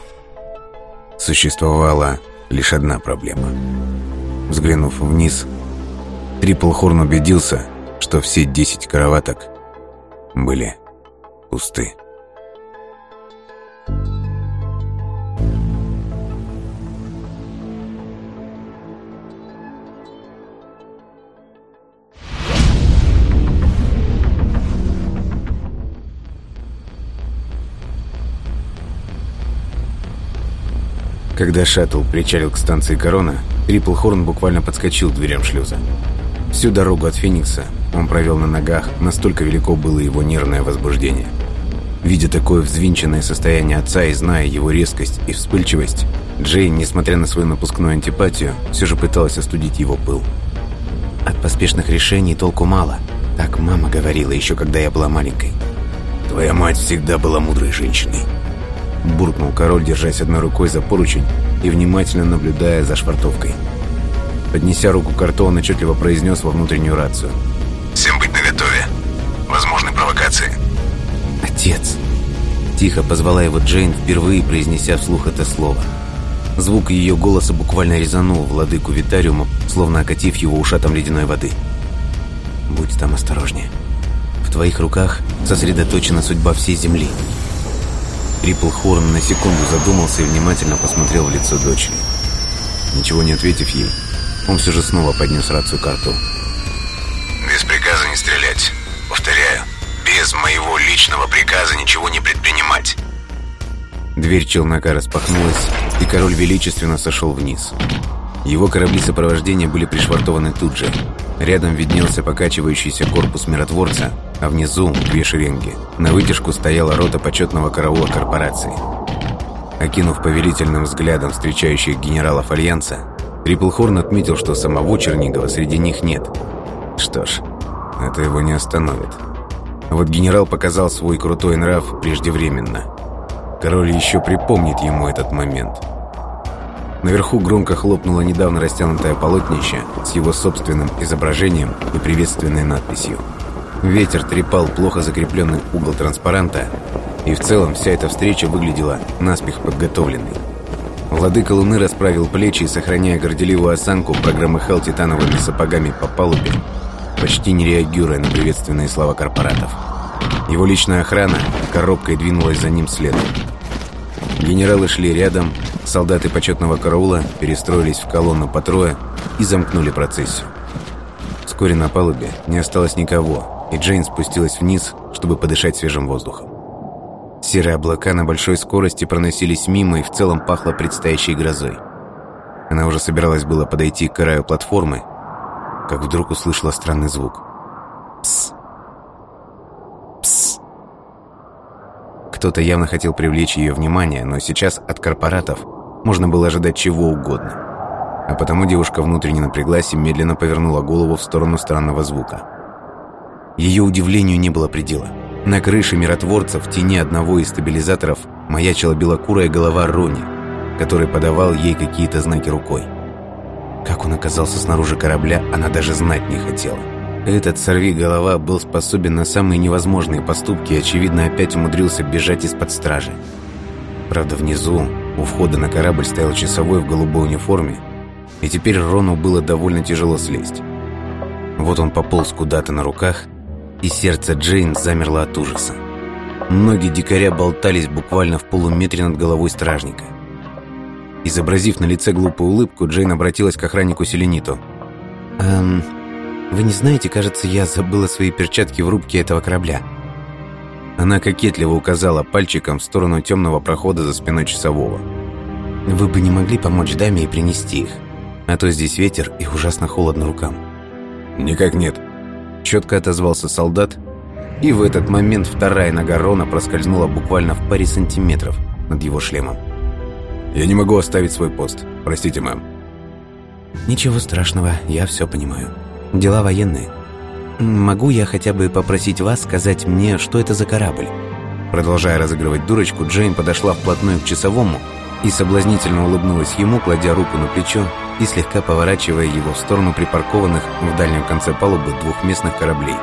Существовала лишь одна проблема. Взглянув вниз, Трипл Хорн убедился, что все десять кроваток были пусты. Когда шаттл причалил к станции Корона, Трипл Хорн буквально подскочил к дверям шлюза. Всю дорогу от Феникса он провел на ногах, настолько велико было его нервное возбуждение. Видя такое взвинченное состояние отца и зная его резкость и вспыльчивость, Джейн, несмотря на свою напускную антипатию, все же пыталась остудить его пыл. «От поспешных решений толку мало», так мама говорила еще, когда я была маленькой. «Твоя мать всегда была мудрой женщиной», буркнул король, держась одной рукой за поручень и внимательно наблюдая за швартовкой. Поднеся руку к рту, он отчетливо произнес во внутреннюю рацию. «Всем быть наготове. Возможны провокации». «Отец!» Тихо позвала его Джейн, впервые произнеся вслух это слово. Звук ее голоса буквально резанул владыку Витариума, словно окатив его ушатом ледяной воды. «Будь там осторожнее. В твоих руках сосредоточена судьба всей Земли». Трипл Хорн на секунду задумался и внимательно посмотрел в лицо дочери. Ничего не ответив ей, он все же снова поднес рацию к рту. «Без приказа не стрелять. Повторяю, без моего личного приказа ничего не предпринимать». Дверь челнока распахнулась, и король величественно сошел вниз. Его корабли сопровождения были пришвартованы тут же. Рядом виднелся покачивающийся корпус миротворца, а внизу, две шеренги, на вытяжку стояла рота почетного караула корпорации. Окинув повелительным взглядом встречающих генералов Альянса, Триплхорн отметил, что самого Чернигова среди них нет. Что ж, это его не остановит. вот генерал показал свой крутой нрав преждевременно. Король еще припомнит ему этот момент – Наверху громко хлопнуло недавно растянутое полотнище с его собственным изображением и приветственной надписью. Ветер трепал плохо закрепленный угол транспаранта, и в целом вся эта встреча выглядела наспех подготовленной. Владыка Луны расправил плечи сохраняя горделивую осанку, прогромыхал титановыми сапогами по палубе, почти не реагируя на приветственные слова корпоратов. Его личная охрана коробкой двинулась за ним следом. Генералы шли рядом, солдаты почетного караула перестроились в колонну по трое и замкнули процессию. Вскоре на палубе не осталось никого, и Джейн спустилась вниз, чтобы подышать свежим воздухом. Серые облака на большой скорости проносились мимо и в целом пахло предстоящей грозой. Она уже собиралась было подойти к краю платформы, как вдруг услышала странный звук. Кто-то явно хотел привлечь ее внимание, но сейчас от корпоратов можно было ожидать чего угодно. А потому девушка внутренне напряглась и медленно повернула голову в сторону странного звука. Ее удивлению не было предела. На крыше миротворца в тени одного из стабилизаторов маячила белокурая голова Рони, который подавал ей какие-то знаки рукой. Как он оказался снаружи корабля, она даже знать не хотела. Этот сорви-голова был способен на самые невозможные поступки и, очевидно, опять умудрился бежать из-под стражи. Правда, внизу, у входа на корабль, стоял часовой в голубой униформе, и теперь Рону было довольно тяжело слезть. Вот он пополз куда-то на руках, и сердце Джейн замерло от ужаса. Ноги дикаря болтались буквально в полуметре над головой стражника. Изобразив на лице глупую улыбку, Джейн обратилась к охраннику Селениту. «Эм, вы не знаете, кажется, я забыла свои перчатки в рубке этого корабля». Она кокетливо указала пальчиком в сторону темного прохода за спиной часового. «Вы бы не могли помочь даме и принести их, а то здесь ветер и ужасно холодно рукам». «Никак нет», — четко отозвался солдат, и в этот момент вторая нога Рона проскользнула буквально в паре сантиметров над его шлемом. «Я не могу оставить свой пост. Простите, мэм». «Ничего страшного, я все понимаю. Дела военные. Могу я хотя бы попросить вас сказать мне, что это за корабль?» Продолжая разыгрывать дурочку, Джейн подошла вплотную к часовому и соблазнительно улыбнулась ему, кладя руку на плечо и слегка поворачивая его в сторону припаркованных в дальнем конце палубы двухместных кораблей.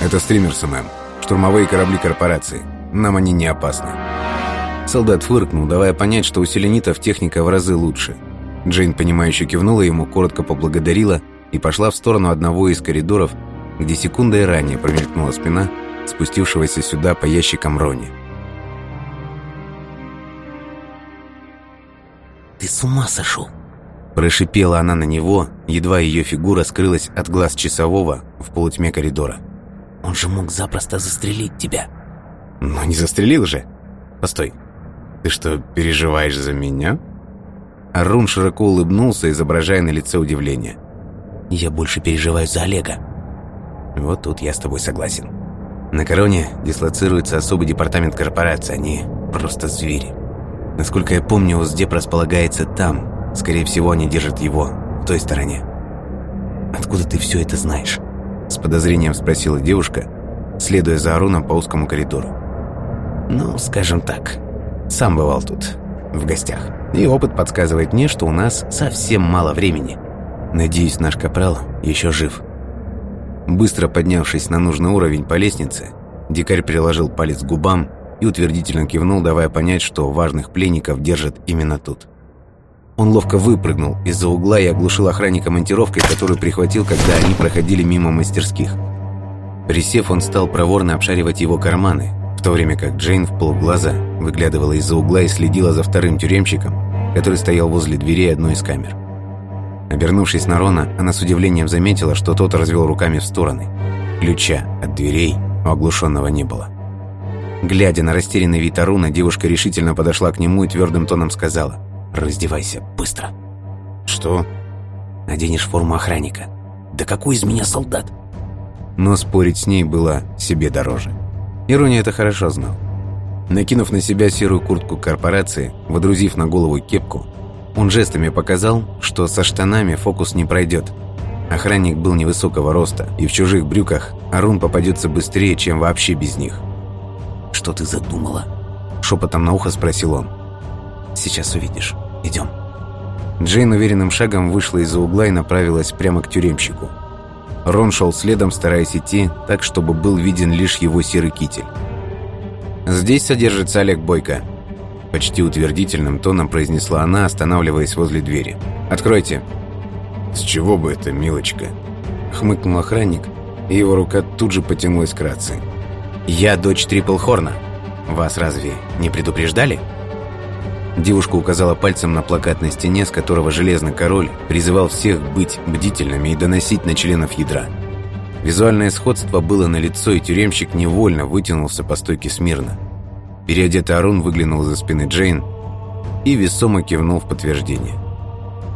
«Это стримерсы, мэм. Штурмовые корабли корпорации. Нам они не опасны». Солдат фыркнул, давая понять, что у селенитов техника в разы лучше. Джейн, понимающе кивнула ему, коротко поблагодарила и пошла в сторону одного из коридоров, где секундой ранее промелькнула спина спустившегося сюда по ящикам Рони. «Ты с ума сошел?» Прошипела она на него, едва ее фигура скрылась от глаз часового в полутьме коридора. «Он же мог запросто застрелить тебя!» «Но не застрелил же!» «Постой, ты что, переживаешь за меня?» Арун широко улыбнулся, изображая на лице удивление. «Я больше переживаю за Олега». «Вот тут я с тобой согласен. На Короне дислоцируется особый департамент корпорации, они просто звери. Насколько я помню, УСДЕП располагается там. Скорее всего, они держат его в той стороне». «Откуда ты все это знаешь?» С подозрением спросила девушка, следуя за Аруном по узкому коридору. «Ну, скажем так, сам бывал тут, в гостях. И опыт подсказывает мне, что у нас совсем мало времени. Надеюсь, наш капрал еще жив. Быстро поднявшись на нужный уровень по лестнице, дикарь приложил палец к губам и утвердительно кивнул, давая понять, что важных пленников держат именно тут. Он ловко выпрыгнул из-за угла и оглушил охранника монтировкой, которую прихватил, когда они проходили мимо мастерских. Присев, он стал проворно обшаривать его карманы, в то время как Джейн в полглаза выглядывала из-за угла и следила за вторым тюремщиком, который стоял возле двери одной из камер. Обернувшись на Рона, она с удивлением заметила, что тот развел руками в стороны. Ключа от дверей у оглушенного не было. Глядя на растерянный вид Аруна, девушка решительно подошла к нему и твердым тоном сказала «Раздевайся, быстро». «Что?» «Наденешь форму охранника». «Да какой из меня солдат?» Но спорить с ней было себе дороже. Ирония это хорошо знал. Накинув на себя серую куртку корпорации, водрузив на голову кепку, он жестами показал, что со штанами фокус не пройдет. Охранник был невысокого роста, и в чужих брюках Арун попадется быстрее, чем вообще без них. «Что ты задумала?» Шепотом на ухо спросил он. «Сейчас увидишь. Идем». Джейн уверенным шагом вышла из-за угла и направилась прямо к тюремщику. Рон шел следом, стараясь идти так, чтобы был виден лишь его серый китель. «Здесь содержится Олег Бойко», – почти утвердительным тоном произнесла она, останавливаясь возле двери. «Откройте». «С чего бы это, милочка?» – хмыкнул охранник, и его рука тут же потянулась к рации. «Я дочь Триплхорна. Вас разве не предупреждали?» Девушка указала пальцем на плакат на стене, с которого Железный Король призывал всех быть бдительными и доносить на членов ядра. Визуальное сходство было налицо, и тюремщик невольно вытянулся по стойке смирно. Переодетый Арун выглянул за спины Джейн и весомо кивнул в подтверждение.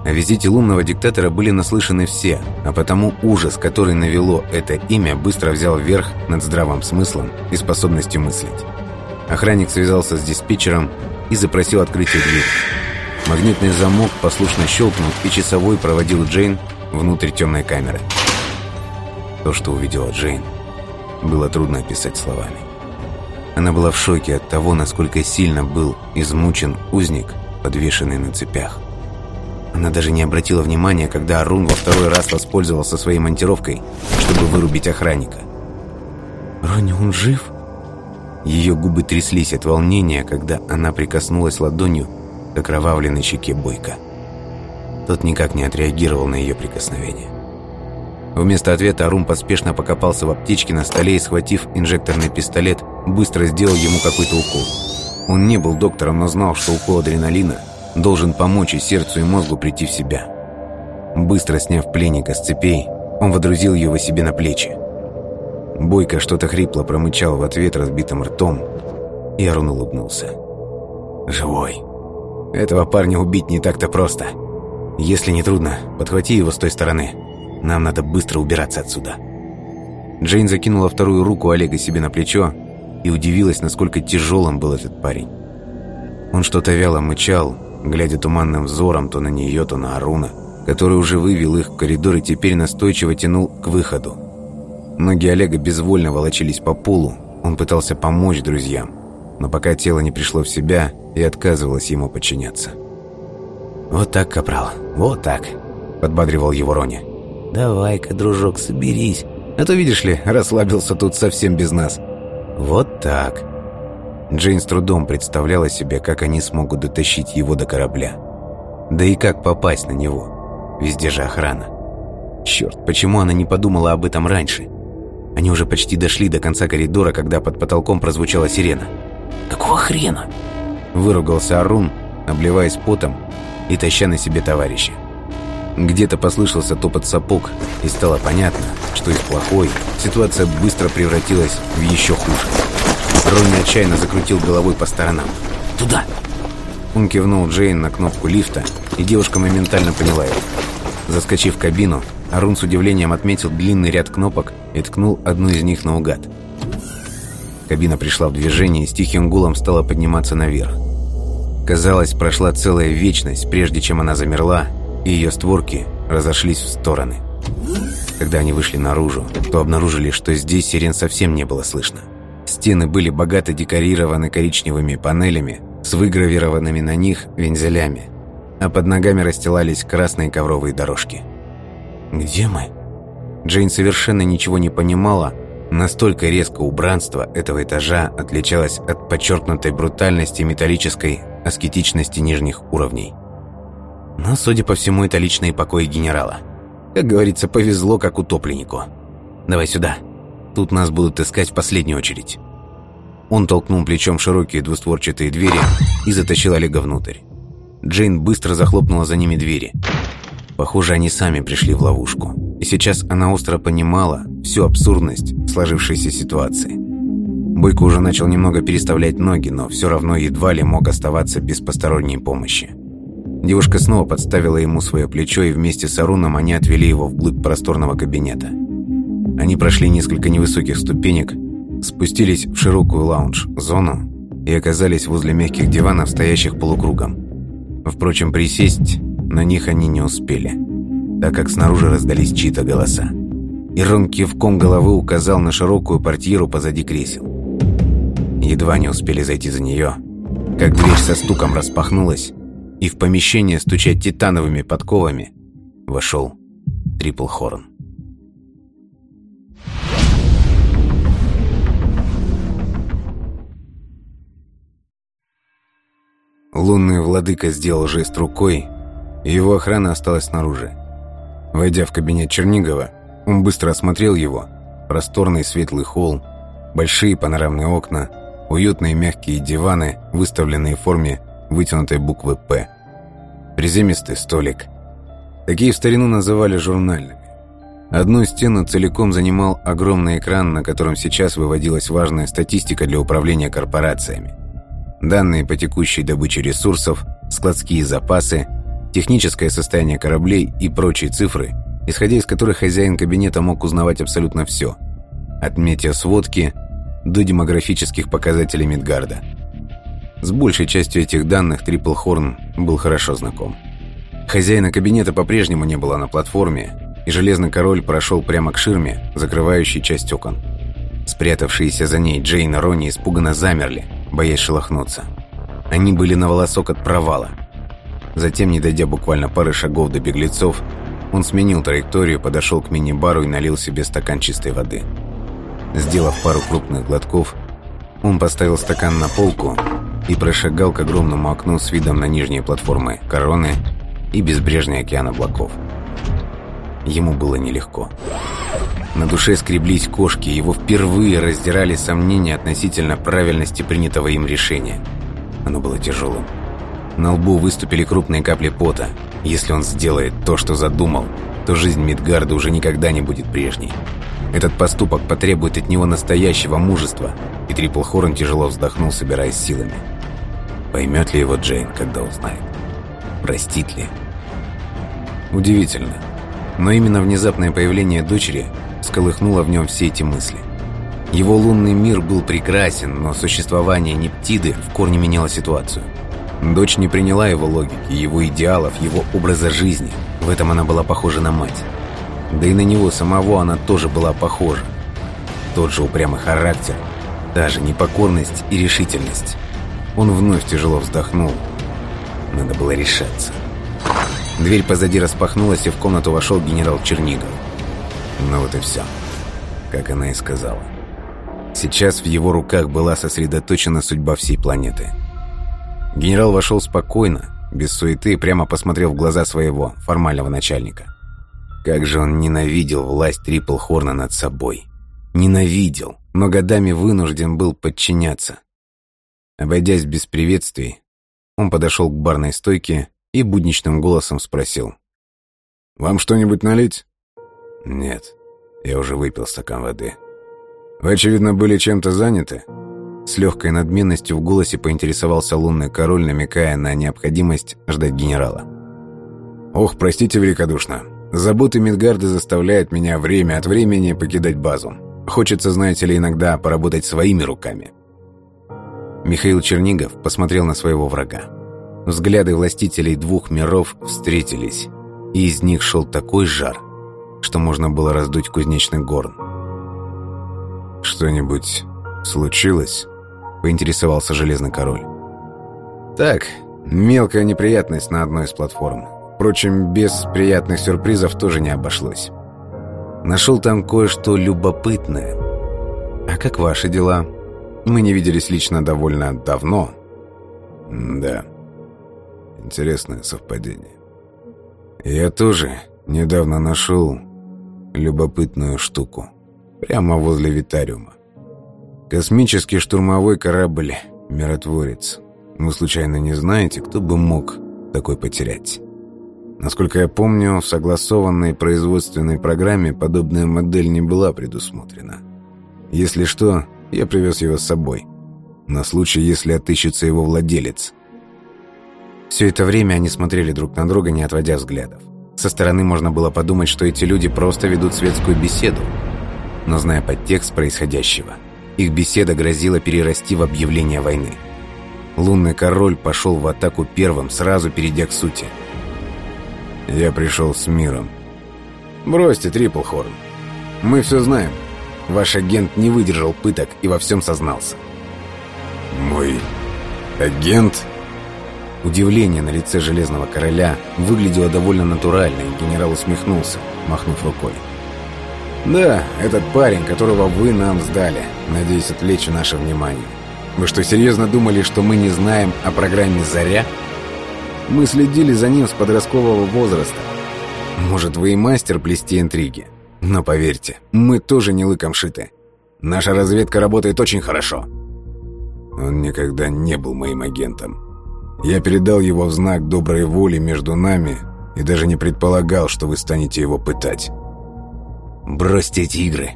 О визите лунного диктатора были наслышаны все, а потому ужас, который навело это имя, быстро взял верх над здравым смыслом и способностью мыслить. Охранник связался с диспетчером и запросил открытие двери. Магнитный замок послушно щелкнул, и часовой проводил Джейн внутрь темной камеры. То, что увидела Джейн, было трудно описать словами. Она была в шоке от того, насколько сильно был измучен узник, подвешенный на цепях. Она даже не обратила внимания, когда Арун во второй раз воспользовался своей монтировкой, чтобы вырубить охранника. «Ронни, он жив?» Ее губы тряслись от волнения, когда она прикоснулась ладонью к окровавленной щеке Бойко. Тот никак не отреагировал на ее прикосновение. Вместо ответа Арум поспешно покопался в аптечке на столе и, схватив инжекторный пистолет, быстро сделал ему какой-то укол. Он не был доктором, но знал, что укол адреналина должен помочь и сердцу, и мозгу прийти в себя. Быстро сняв пленника с цепей, он водрузил его себе на плечи. Бойко что-то хрипло промычал в ответ разбитым ртом, и Арун улыбнулся. «Живой. Этого парня убить не так-то просто. Если не трудно, подхвати его с той стороны. Нам надо быстро убираться отсюда». Джейн закинула вторую руку Олега себе на плечо и удивилась, насколько тяжелым был этот парень. Он что-то вяло мычал, глядя туманным взором то на нее, то на Аруна, который уже вывел их в коридор и теперь настойчиво тянул к выходу. Ноги Олега безвольно волочились по полу, он пытался помочь друзьям, но пока тело не пришло в себя и отказывалось ему подчиняться. «Вот так, Капрал, вот так», — подбадривал его Рони. «Давай-ка, дружок, соберись, а то, видишь ли, расслабился тут совсем без нас». «Вот так». Джейн с трудом представляла себе, как они смогут дотащить его до корабля. Да и как попасть на него. Везде же охрана. Черт, почему она не подумала об этом раньше? Они уже почти дошли до конца коридора, когда под потолком прозвучала сирена. «Какого хрена?» Выругался Арун, обливаясь потом и таща на себе товарища. Где-то послышался топот сапог, и стало понятно, что из плохой ситуация быстро превратилась в еще хуже. Ронни отчаянно закрутил головой по сторонам. «Туда!» Он кивнул Джейн на кнопку лифта, и девушка моментально поняла его. Заскочив в кабину, Арун с удивлением отметил длинный ряд кнопок и ткнул одну из них наугад. Кабина пришла в движение и с тихим гулом стала подниматься наверх. Казалось, прошла целая вечность, прежде чем она замерла, и ее створки разошлись в стороны. Когда они вышли наружу, то обнаружили, что здесь сирен совсем не было слышно. Стены были богато декорированы коричневыми панелями с выгравированными на них вензелями, а под ногами расстилались красные ковровые дорожки. «Где мы?» Джейн совершенно ничего не понимала, настолько резко убранство этого этажа отличалось от подчеркнутой брутальности металлической аскетичности нижних уровней. Но, судя по всему, это личные покои генерала. Как говорится, повезло как утопленнику. «Давай сюда. Тут нас будут искать в последнюю очередь». Он толкнул плечом широкие двустворчатые двери и затащил Олега внутрь. Джейн быстро захлопнула за ними двери. Похоже, они сами пришли в ловушку. И сейчас она остро понимала всю абсурдность сложившейся ситуации. Бойко уже начал немного переставлять ноги, но все равно едва ли мог оставаться без посторонней помощи. Девушка снова подставила ему свое плечо, и вместе с Аруном они отвели его вглубь просторного кабинета. Они прошли несколько невысоких ступенек, спустились в широкую лаунж-зону и оказались возле мягких диванов, стоящих полукругом. Впрочем, присесть на них они не успели, так как снаружи раздались чьи-то голоса. И Рон кивком головы указал на широкую портьеру позади кресел. Едва не успели зайти за нее, как дверь со стуком распахнулась, и в помещение, стучать титановыми подковами, вошел Трипл Хорн. Лунный владыка сделал жест рукой, и его охрана осталась снаружи. Войдя в кабинет Чернигова, он быстро осмотрел его. Просторный светлый холл, большие панорамные окна, уютные мягкие диваны, выставленные в форме вытянутой буквы «П». Приземистый столик. Такие в старину называли журнальными. Одну стену целиком занимал огромный экран, на котором сейчас выводилась важная статистика для управления корпорациями. Данные по текущей добыче ресурсов, складские запасы – техническое состояние кораблей и прочие цифры, исходя из которых хозяин кабинета мог узнавать абсолютно все, от метеосводки до демографических показателей Мидгарда. С большей частью этих данных Трипл Хорн был хорошо знаком. Хозяина кабинета по-прежнему не было на платформе, и Железный Король прошел прямо к ширме, закрывающей часть окон. Спрятавшиеся за ней Джейн и Ронни испуганно замерли, боясь шелохнуться. Они были на волосок от провала – Затем, не дойдя буквально пары шагов до беглецов, он сменил траекторию, подошел к мини-бару и налил себе стакан чистой воды. Сделав пару крупных глотков, он поставил стакан на полку и прошагал к огромному окну с видом на нижние платформы короны и безбрежный океан облаков. Ему было нелегко. На душе скреблись кошки, его впервые раздирали сомнения относительно правильности принятого им решения. Оно было тяжелым. На лбу выступили крупные капли пота. Если он сделает то, что задумал, то жизнь Мидгарда уже никогда не будет прежней. Этот поступок потребует от него настоящего мужества, и Трипл Хорн тяжело вздохнул, собираясь силами. Поймет ли его Джейн, когда узнает? Простит ли? Удивительно. Но именно внезапное появление дочери сколыхнуло в нем все эти мысли. Его лунный мир был прекрасен, но существование Нептиды в корне меняло ситуацию. Дочь не приняла его логики, его идеалов, его образа жизни. В этом она была похожа на мать. Да и на него самого она тоже была похожа. Тот же упрямый характер, та же непокорность и решительность. Он вновь тяжело вздохнул. Надо было решаться. Дверь позади распахнулась, и в комнату вошел генерал Чернигов. Ну вот и все. Как она и сказала. Сейчас в его руках была сосредоточена судьба всей планеты. Генерал вошел спокойно, без суеты, прямо посмотрел в глаза своего формального начальника. Как же он ненавидел власть Трипл Хорна над собой. Ненавидел, но годами вынужден был подчиняться. Обойдясь без приветствий, он подошел к барной стойке и будничным голосом спросил. «Вам что-нибудь налить?» «Нет, я уже выпил стакан воды». «Вы, очевидно, были чем-то заняты?» С легкой надменностью в голосе поинтересовался лунный король, намекая на необходимость ждать генерала. «Ох, простите великодушно. Заботы Мидгарда заставляют меня время от времени покидать базу. Хочется, знаете ли, иногда поработать своими руками». Михаил Чернигов посмотрел на своего врага. Взгляды властителей двух миров встретились, и из них шел такой жар, что можно было раздуть кузнечный горн. «Что-нибудь случилось?» — поинтересовался Железный Король. «Так, мелкая неприятность на одной из платформ. Впрочем, без приятных сюрпризов тоже не обошлось. Нашел там кое-что любопытное. А как ваши дела? Мы не виделись лично довольно давно». «Да, интересное совпадение. Я тоже недавно нашел любопытную штуку. Прямо возле Витариума. Космический штурмовой корабль «Миротворец». Вы случайно не знаете, кто бы мог такой потерять? Насколько я помню, в согласованной производственной программе подобная модель не была предусмотрена. Если что, я привез его с собой. На случай, если отыщется его владелец. Все это время они смотрели друг на друга, не отводя взглядов. Со стороны можно было подумать, что эти люди просто ведут светскую беседу. Но зная подтекст происходящего, их беседа грозила перерасти в объявление войны. Лунный король пошел в атаку первым, сразу перейдя к сути. «Я пришел с миром». «Бросьте, Триплхорн. Мы все знаем. Ваш агент не выдержал пыток и во всем сознался». «Мой агент?» Удивление на лице Железного Короля выглядело довольно натурально, и генерал усмехнулся, махнув рукой. «Да, этот парень, которого вы нам сдали. Надеюсь, отвлечь наше внимание. Вы что, серьезно думали, что мы не знаем о программе «Заря»? Мы следили за ним с подросткового возраста. Может, вы и мастер плести интриги. Но поверьте, мы тоже не лыком шиты. Наша разведка работает очень хорошо». Он никогда не был моим агентом. Я передал его в знак доброй воли между нами и даже не предполагал, что вы станете его пытать. Бросьте эти игры.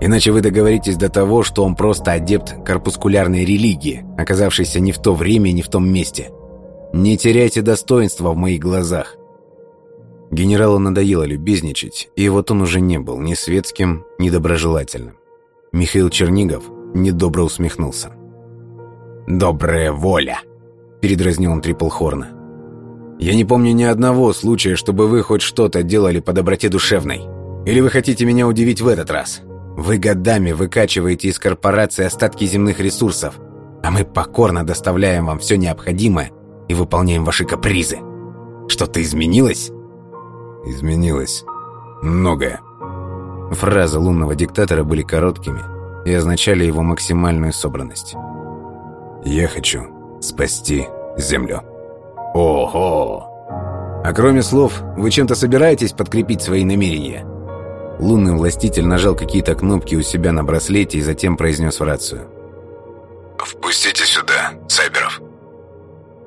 Иначе вы договоритесь до того, что он просто адепт корпускулярной религии, оказавшийся не в то время и не в том месте. Не теряйте достоинства в моих глазах. Генералу надоело любезничать, и вот он уже не был ни светским, ни доброжелательным. Михаил Чернигов недобро усмехнулся. «Добрая воля!» передразнил он Триплхорна. «Я не помню ни одного случая, чтобы вы хоть что-то делали по доброте душевной. Или вы хотите меня удивить в этот раз? Вы годами выкачиваете из корпорации остатки земных ресурсов, а мы покорно доставляем вам все необходимое и выполняем ваши капризы. Что-то изменилось?» «Изменилось. Многое». Фразы лунного диктатора были короткими и означали его максимальную собранность. «Я хочу спасти Землю. Ого! А кроме слов, вы чем-то собираетесь подкрепить свои намерения? Лунный властитель нажал какие-то кнопки у себя на браслете и затем произнес в рацию. «Впустите сюда, Сайберов».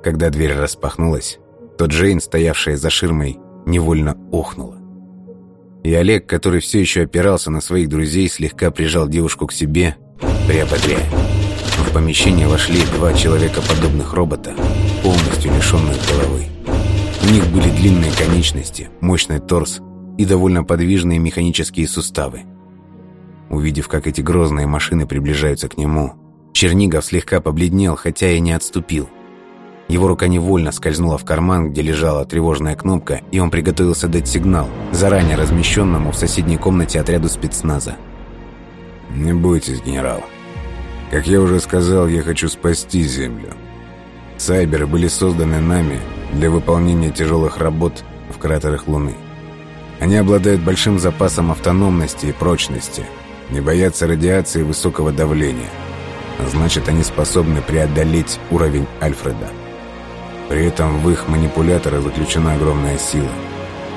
Когда дверь распахнулась, то Джейн, стоявшая за ширмой, невольно охнула. И Олег, который все еще опирался на своих друзей, слегка прижал девушку к себе, приободряя. В помещение вошли два человекоподобных робота, полностью лишенных головы. У них были длинные конечности, мощный торс и довольно подвижные механические суставы. Увидев, как эти грозные машины приближаются к нему, Чернигов слегка побледнел, хотя и не отступил. Его рука невольно скользнула в карман, где лежала тревожная кнопка, и он приготовился дать сигнал, заранее размещенному в соседней комнате отряду спецназа. «Не бойтесь, генерал. Как я уже сказал, я хочу спасти Землю. Сайберы были созданы нами для выполнения тяжелых работ в кратерах Луны. Они обладают большим запасом автономности и прочности, не боятся радиации и высокого давления. Значит, они способны преодолеть уровень Альфреда. При этом в их манипуляторы заключена огромная сила.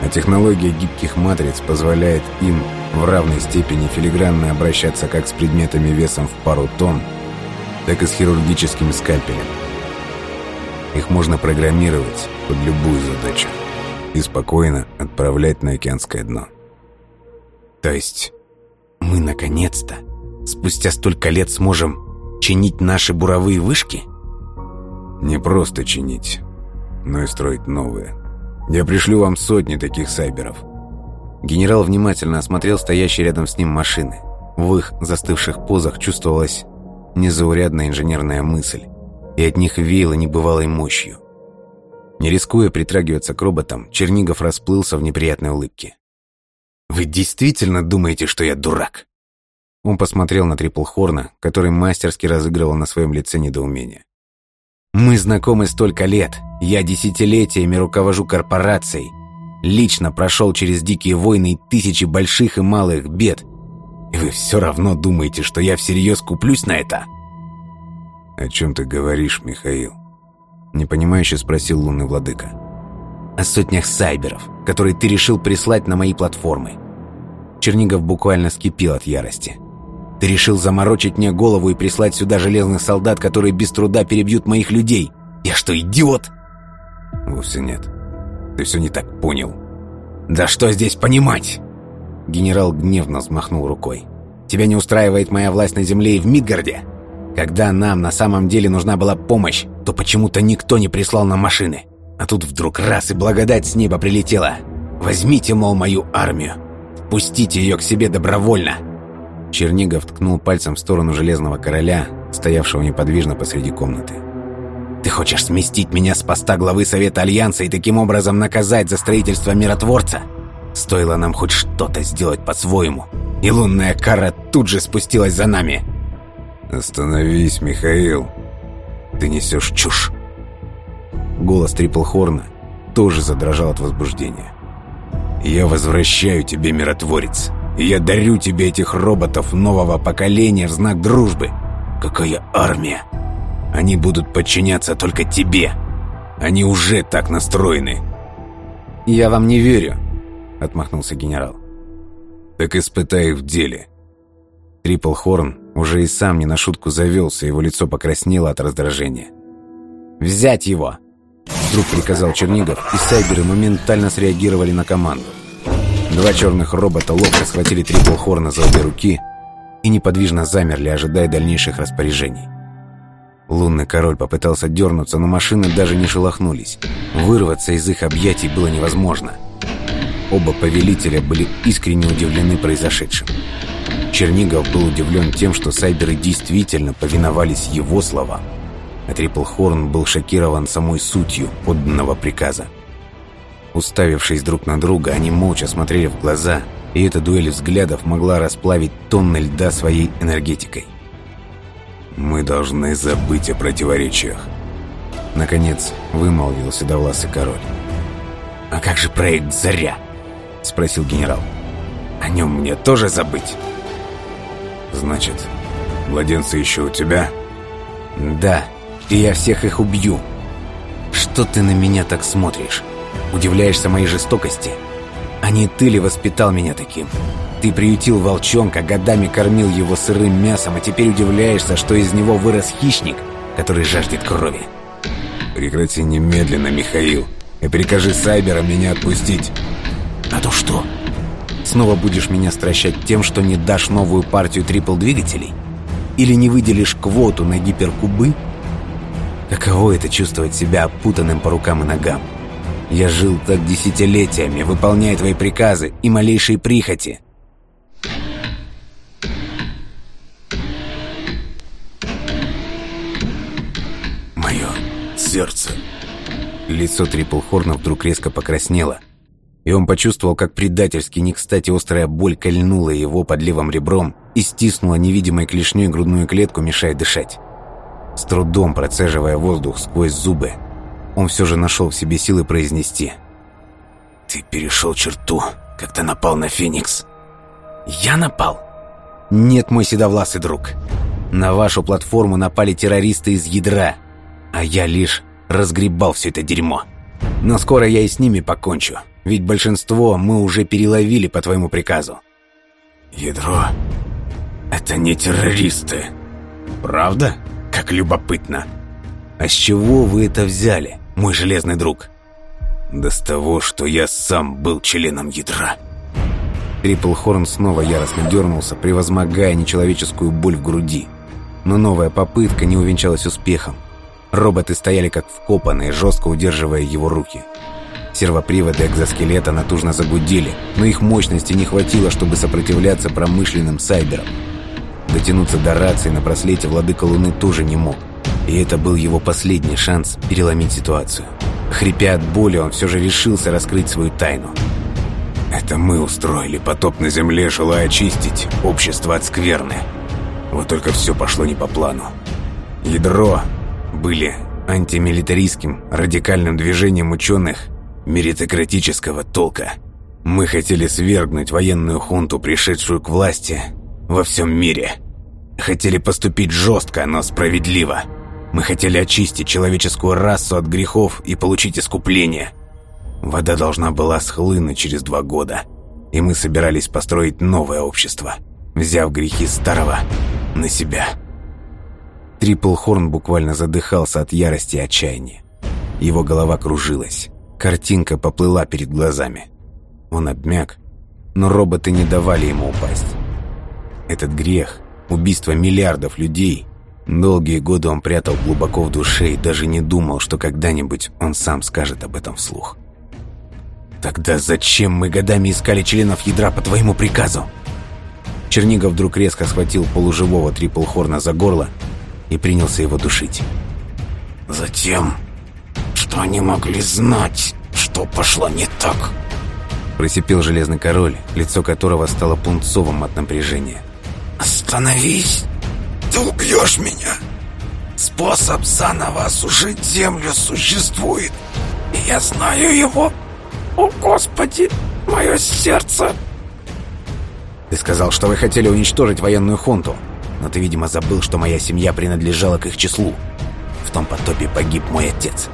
А технология гибких матриц позволяет им в равной степени филигранно обращаться как с предметами весом в пару тонн, так и с хирургическим скальпелем. Их можно программировать под любую задачу и спокойно отправлять на океанское дно. То есть мы наконец-то, спустя столько лет, сможем чинить наши буровые вышки? Не просто чинить, но и строить новые. Я пришлю вам сотни таких сайберов. Генерал внимательно осмотрел стоящие рядом с ним машины. В их застывших позах чувствовалась незаурядная инженерная мысль, и от них веяло небывалой мощью. Не рискуя притрагиваться к роботам, Чернигов расплылся в неприятной улыбке. «Вы действительно думаете, что я дурак?» Он посмотрел на Трипл Хорна, который мастерски разыгрывал на своем лице недоумение. «Мы знакомы столько лет. Я десятилетиями руковожу корпорацией. Лично прошел через дикие войны и тысячи больших и малых бед. И вы все равно думаете, что я всерьез куплюсь на это?» «О чем ты говоришь, Михаил?» Непонимающе спросил лунный владыка. «О сотнях сайберов, которые ты решил прислать на мои платформы». Чернигов буквально скипел от ярости. «Ты решил заморочить мне голову и прислать сюда железных солдат, которые без труда перебьют моих людей. Я что, идиот?» «Вовсе нет. Ты все не так понял». «Да что здесь понимать?» Генерал гневно взмахнул рукой. «Тебя не устраивает моя власть на земле и в Мидгарде? Когда нам на самом деле нужна была помощь, то почему-то никто не прислал нам машины. А тут вдруг раз и благодать с неба прилетела. Возьмите, мол, мою армию. Пустите ее к себе добровольно. Чернигов ткнул пальцем в сторону Железного Короля, стоявшего неподвижно посреди комнаты. «Ты хочешь сместить меня с поста главы Совета Альянса и таким образом наказать за строительство миротворца? Стоило нам хоть что-то сделать по-своему, и лунная кара тут же спустилась за нами». «Остановись, Михаил. Ты несешь чушь». Голос Трипл Хорна тоже задрожал от возбуждения. «Я возвращаю тебе, миротворец, и я дарю тебе этих роботов нового поколения в знак дружбы. Какая армия! Они будут подчиняться только тебе. Они уже так настроены». «Я вам не верю», — отмахнулся генерал. «Так испытай их в деле». Трипл Хорн уже и сам не на шутку завелся, его лицо покраснело от раздражения. «Взять его!» Вдруг приказал Чернигов, и сайберы моментально среагировали на команду. Два черных робота ловко схватили Трипл Хорна за обе руки и неподвижно замерли, ожидая дальнейших распоряжений. Лунный король попытался дернуться, но машины даже не шелохнулись. Вырваться из их объятий было невозможно. Оба повелителя были искренне удивлены произошедшим. Чернигов был удивлен тем, что сайберы действительно повиновались его словам. А Триплхорн был шокирован самой сутью отданного приказа. Уставившись друг на друга, они молча смотрели в глаза, и эта дуэль взглядов могла расплавить тонны льда своей энергетикой. «Мы должны забыть о противоречиях», — наконец вымолвил седовласый король. «А как же проект «Заря»?» — спросил генерал. «О нем мне тоже забыть?» «Значит, младенцы еще у тебя?» «Да, и я всех их убью. Что ты на меня так смотришь? Удивляешься моей жестокости? А не ты ли воспитал меня таким? Ты приютил волчонка, годами кормил его сырым мясом, а теперь удивляешься, что из него вырос хищник, который жаждет крови». «Прекрати немедленно, Михаил, и прикажи Сайберам меня отпустить». «А то что?» снова будешь меня стращать тем, что не дашь новую партию трипл-двигателей? Или не выделишь квоту на гиперкубы? Каково это чувствовать себя опутанным по рукам и ногам? Я жил так десятилетиями, выполняя твои приказы и малейшие прихоти. Мое сердце. Лицо Триплхорна вдруг резко покраснело, и он почувствовал, как предательски не кстати острая боль кольнула его под левым ребром и стиснула невидимой клешней грудную клетку, мешая дышать. С трудом процеживая воздух сквозь зубы, он все же нашел в себе силы произнести. «Ты перешел черту, когда напал на Феникс». «Я напал?» «Нет, мой седовласый друг. На вашу платформу напали террористы из ядра, а я лишь разгребал все это дерьмо. Но скоро я и с ними покончу, ведь большинство мы уже переловили по твоему приказу». «Ядро — это не террористы». «Правда? Как любопытно. А с чего вы это взяли?» Мой железный друг?» «Да с того, что я сам был членом ядра». Триплхорн снова яростно дернулся, превозмогая нечеловеческую боль в груди. Но новая попытка не увенчалась успехом. Роботы стояли как вкопанные, жестко удерживая его руки. Сервоприводы экзоскелета натужно загудели, но их мощности не хватило, чтобы сопротивляться промышленным сайберам. Дотянуться до рации на браслете владыка Луны тоже не мог. И это был его последний шанс переломить ситуацию. Хрипя от боли, он все же решился раскрыть свою тайну. «Это мы устроили потоп на Земле, желая очистить общество от скверны. Вот только все пошло не по плану. Ядро были антимилитаристским, радикальным движением ученых меритократического толка. Мы хотели свергнуть военную хунту, пришедшую к власти во всем мире. Хотели поступить жестко, но справедливо». Мы хотели очистить человеческую расу от грехов и получить искупление. Вода должна была схлынуть через два года, и мы собирались построить новое общество, взяв грехи старого на себя. Триплхорн буквально задыхался от ярости и отчаяния. Его голова кружилась, картинка поплыла перед глазами. Он обмяк, но роботы не давали ему упасть. Этот грех, убийство миллиардов людей – Долгие годы он прятал глубоко в душе и даже не думал, что когда-нибудь он сам скажет об этом вслух. «Тогда зачем мы годами искали членов ядра по твоему приказу?» Чернигов вдруг резко схватил полуживого Триплхорна за горло и принялся его душить. «Затем, что они могли знать, что пошло не так», просипел Железный Король, лицо которого стало пунцовым от напряжения. «Остановись!» Ты убьешь меня. Способ заново осушить землю существует, и я знаю его. О, Господи, мое сердце!» «Ты сказал, что вы хотели уничтожить военную хунту, но ты, видимо, забыл, что моя семья принадлежала к их числу. В том потопе погиб мой отец.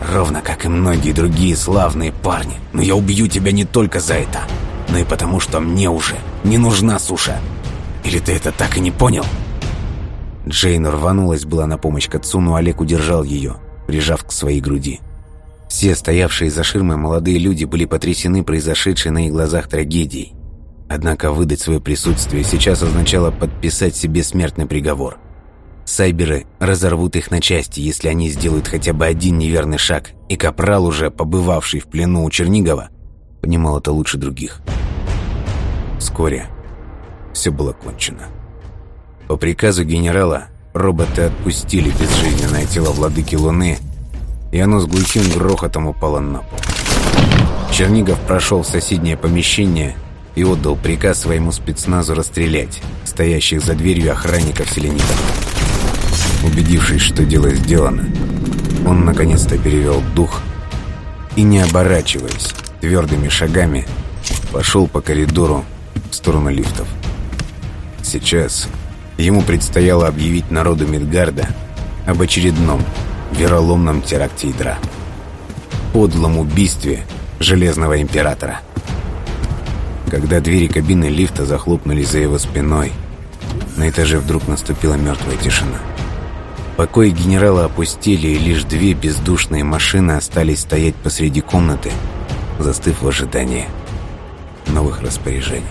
Ровно как и многие другие славные парни. Но я убью тебя не только за это, но и потому, что мне уже не нужна суша. Или ты это так и не понял?» Джейн рванулась была на помощь к отцу, но Олег удержал ее, прижав к своей груди. Все стоявшие за ширмой молодые люди были потрясены произошедшей на их глазах трагедией. Однако выдать свое присутствие сейчас означало подписать себе смертный приговор. Сайберы разорвут их на части, если они сделают хотя бы один неверный шаг, и Капрал, уже побывавший в плену у Чернигова, понимал это лучше других. Вскоре все было кончено. По приказу генерала роботы отпустили безжизненное тело владыки Луны, и оно с глухим грохотом упало на пол. Чернигов прошел в соседнее помещение и отдал приказ своему спецназу расстрелять стоящих за дверью охранников селенитов. Убедившись, что дело сделано, он наконец-то перевел дух и, не оборачиваясь, твердыми шагами пошел по коридору в сторону лифтов. Сейчас Ему предстояло объявить народу Мидгарда об очередном вероломном теракте ядра. Подлом убийстве Железного Императора. Когда двери кабины лифта захлопнулись за его спиной, на этаже вдруг наступила мертвая тишина. Покои генерала опустили, и лишь две бездушные машины остались стоять посреди комнаты, застыв в ожидании. новых распоряжений.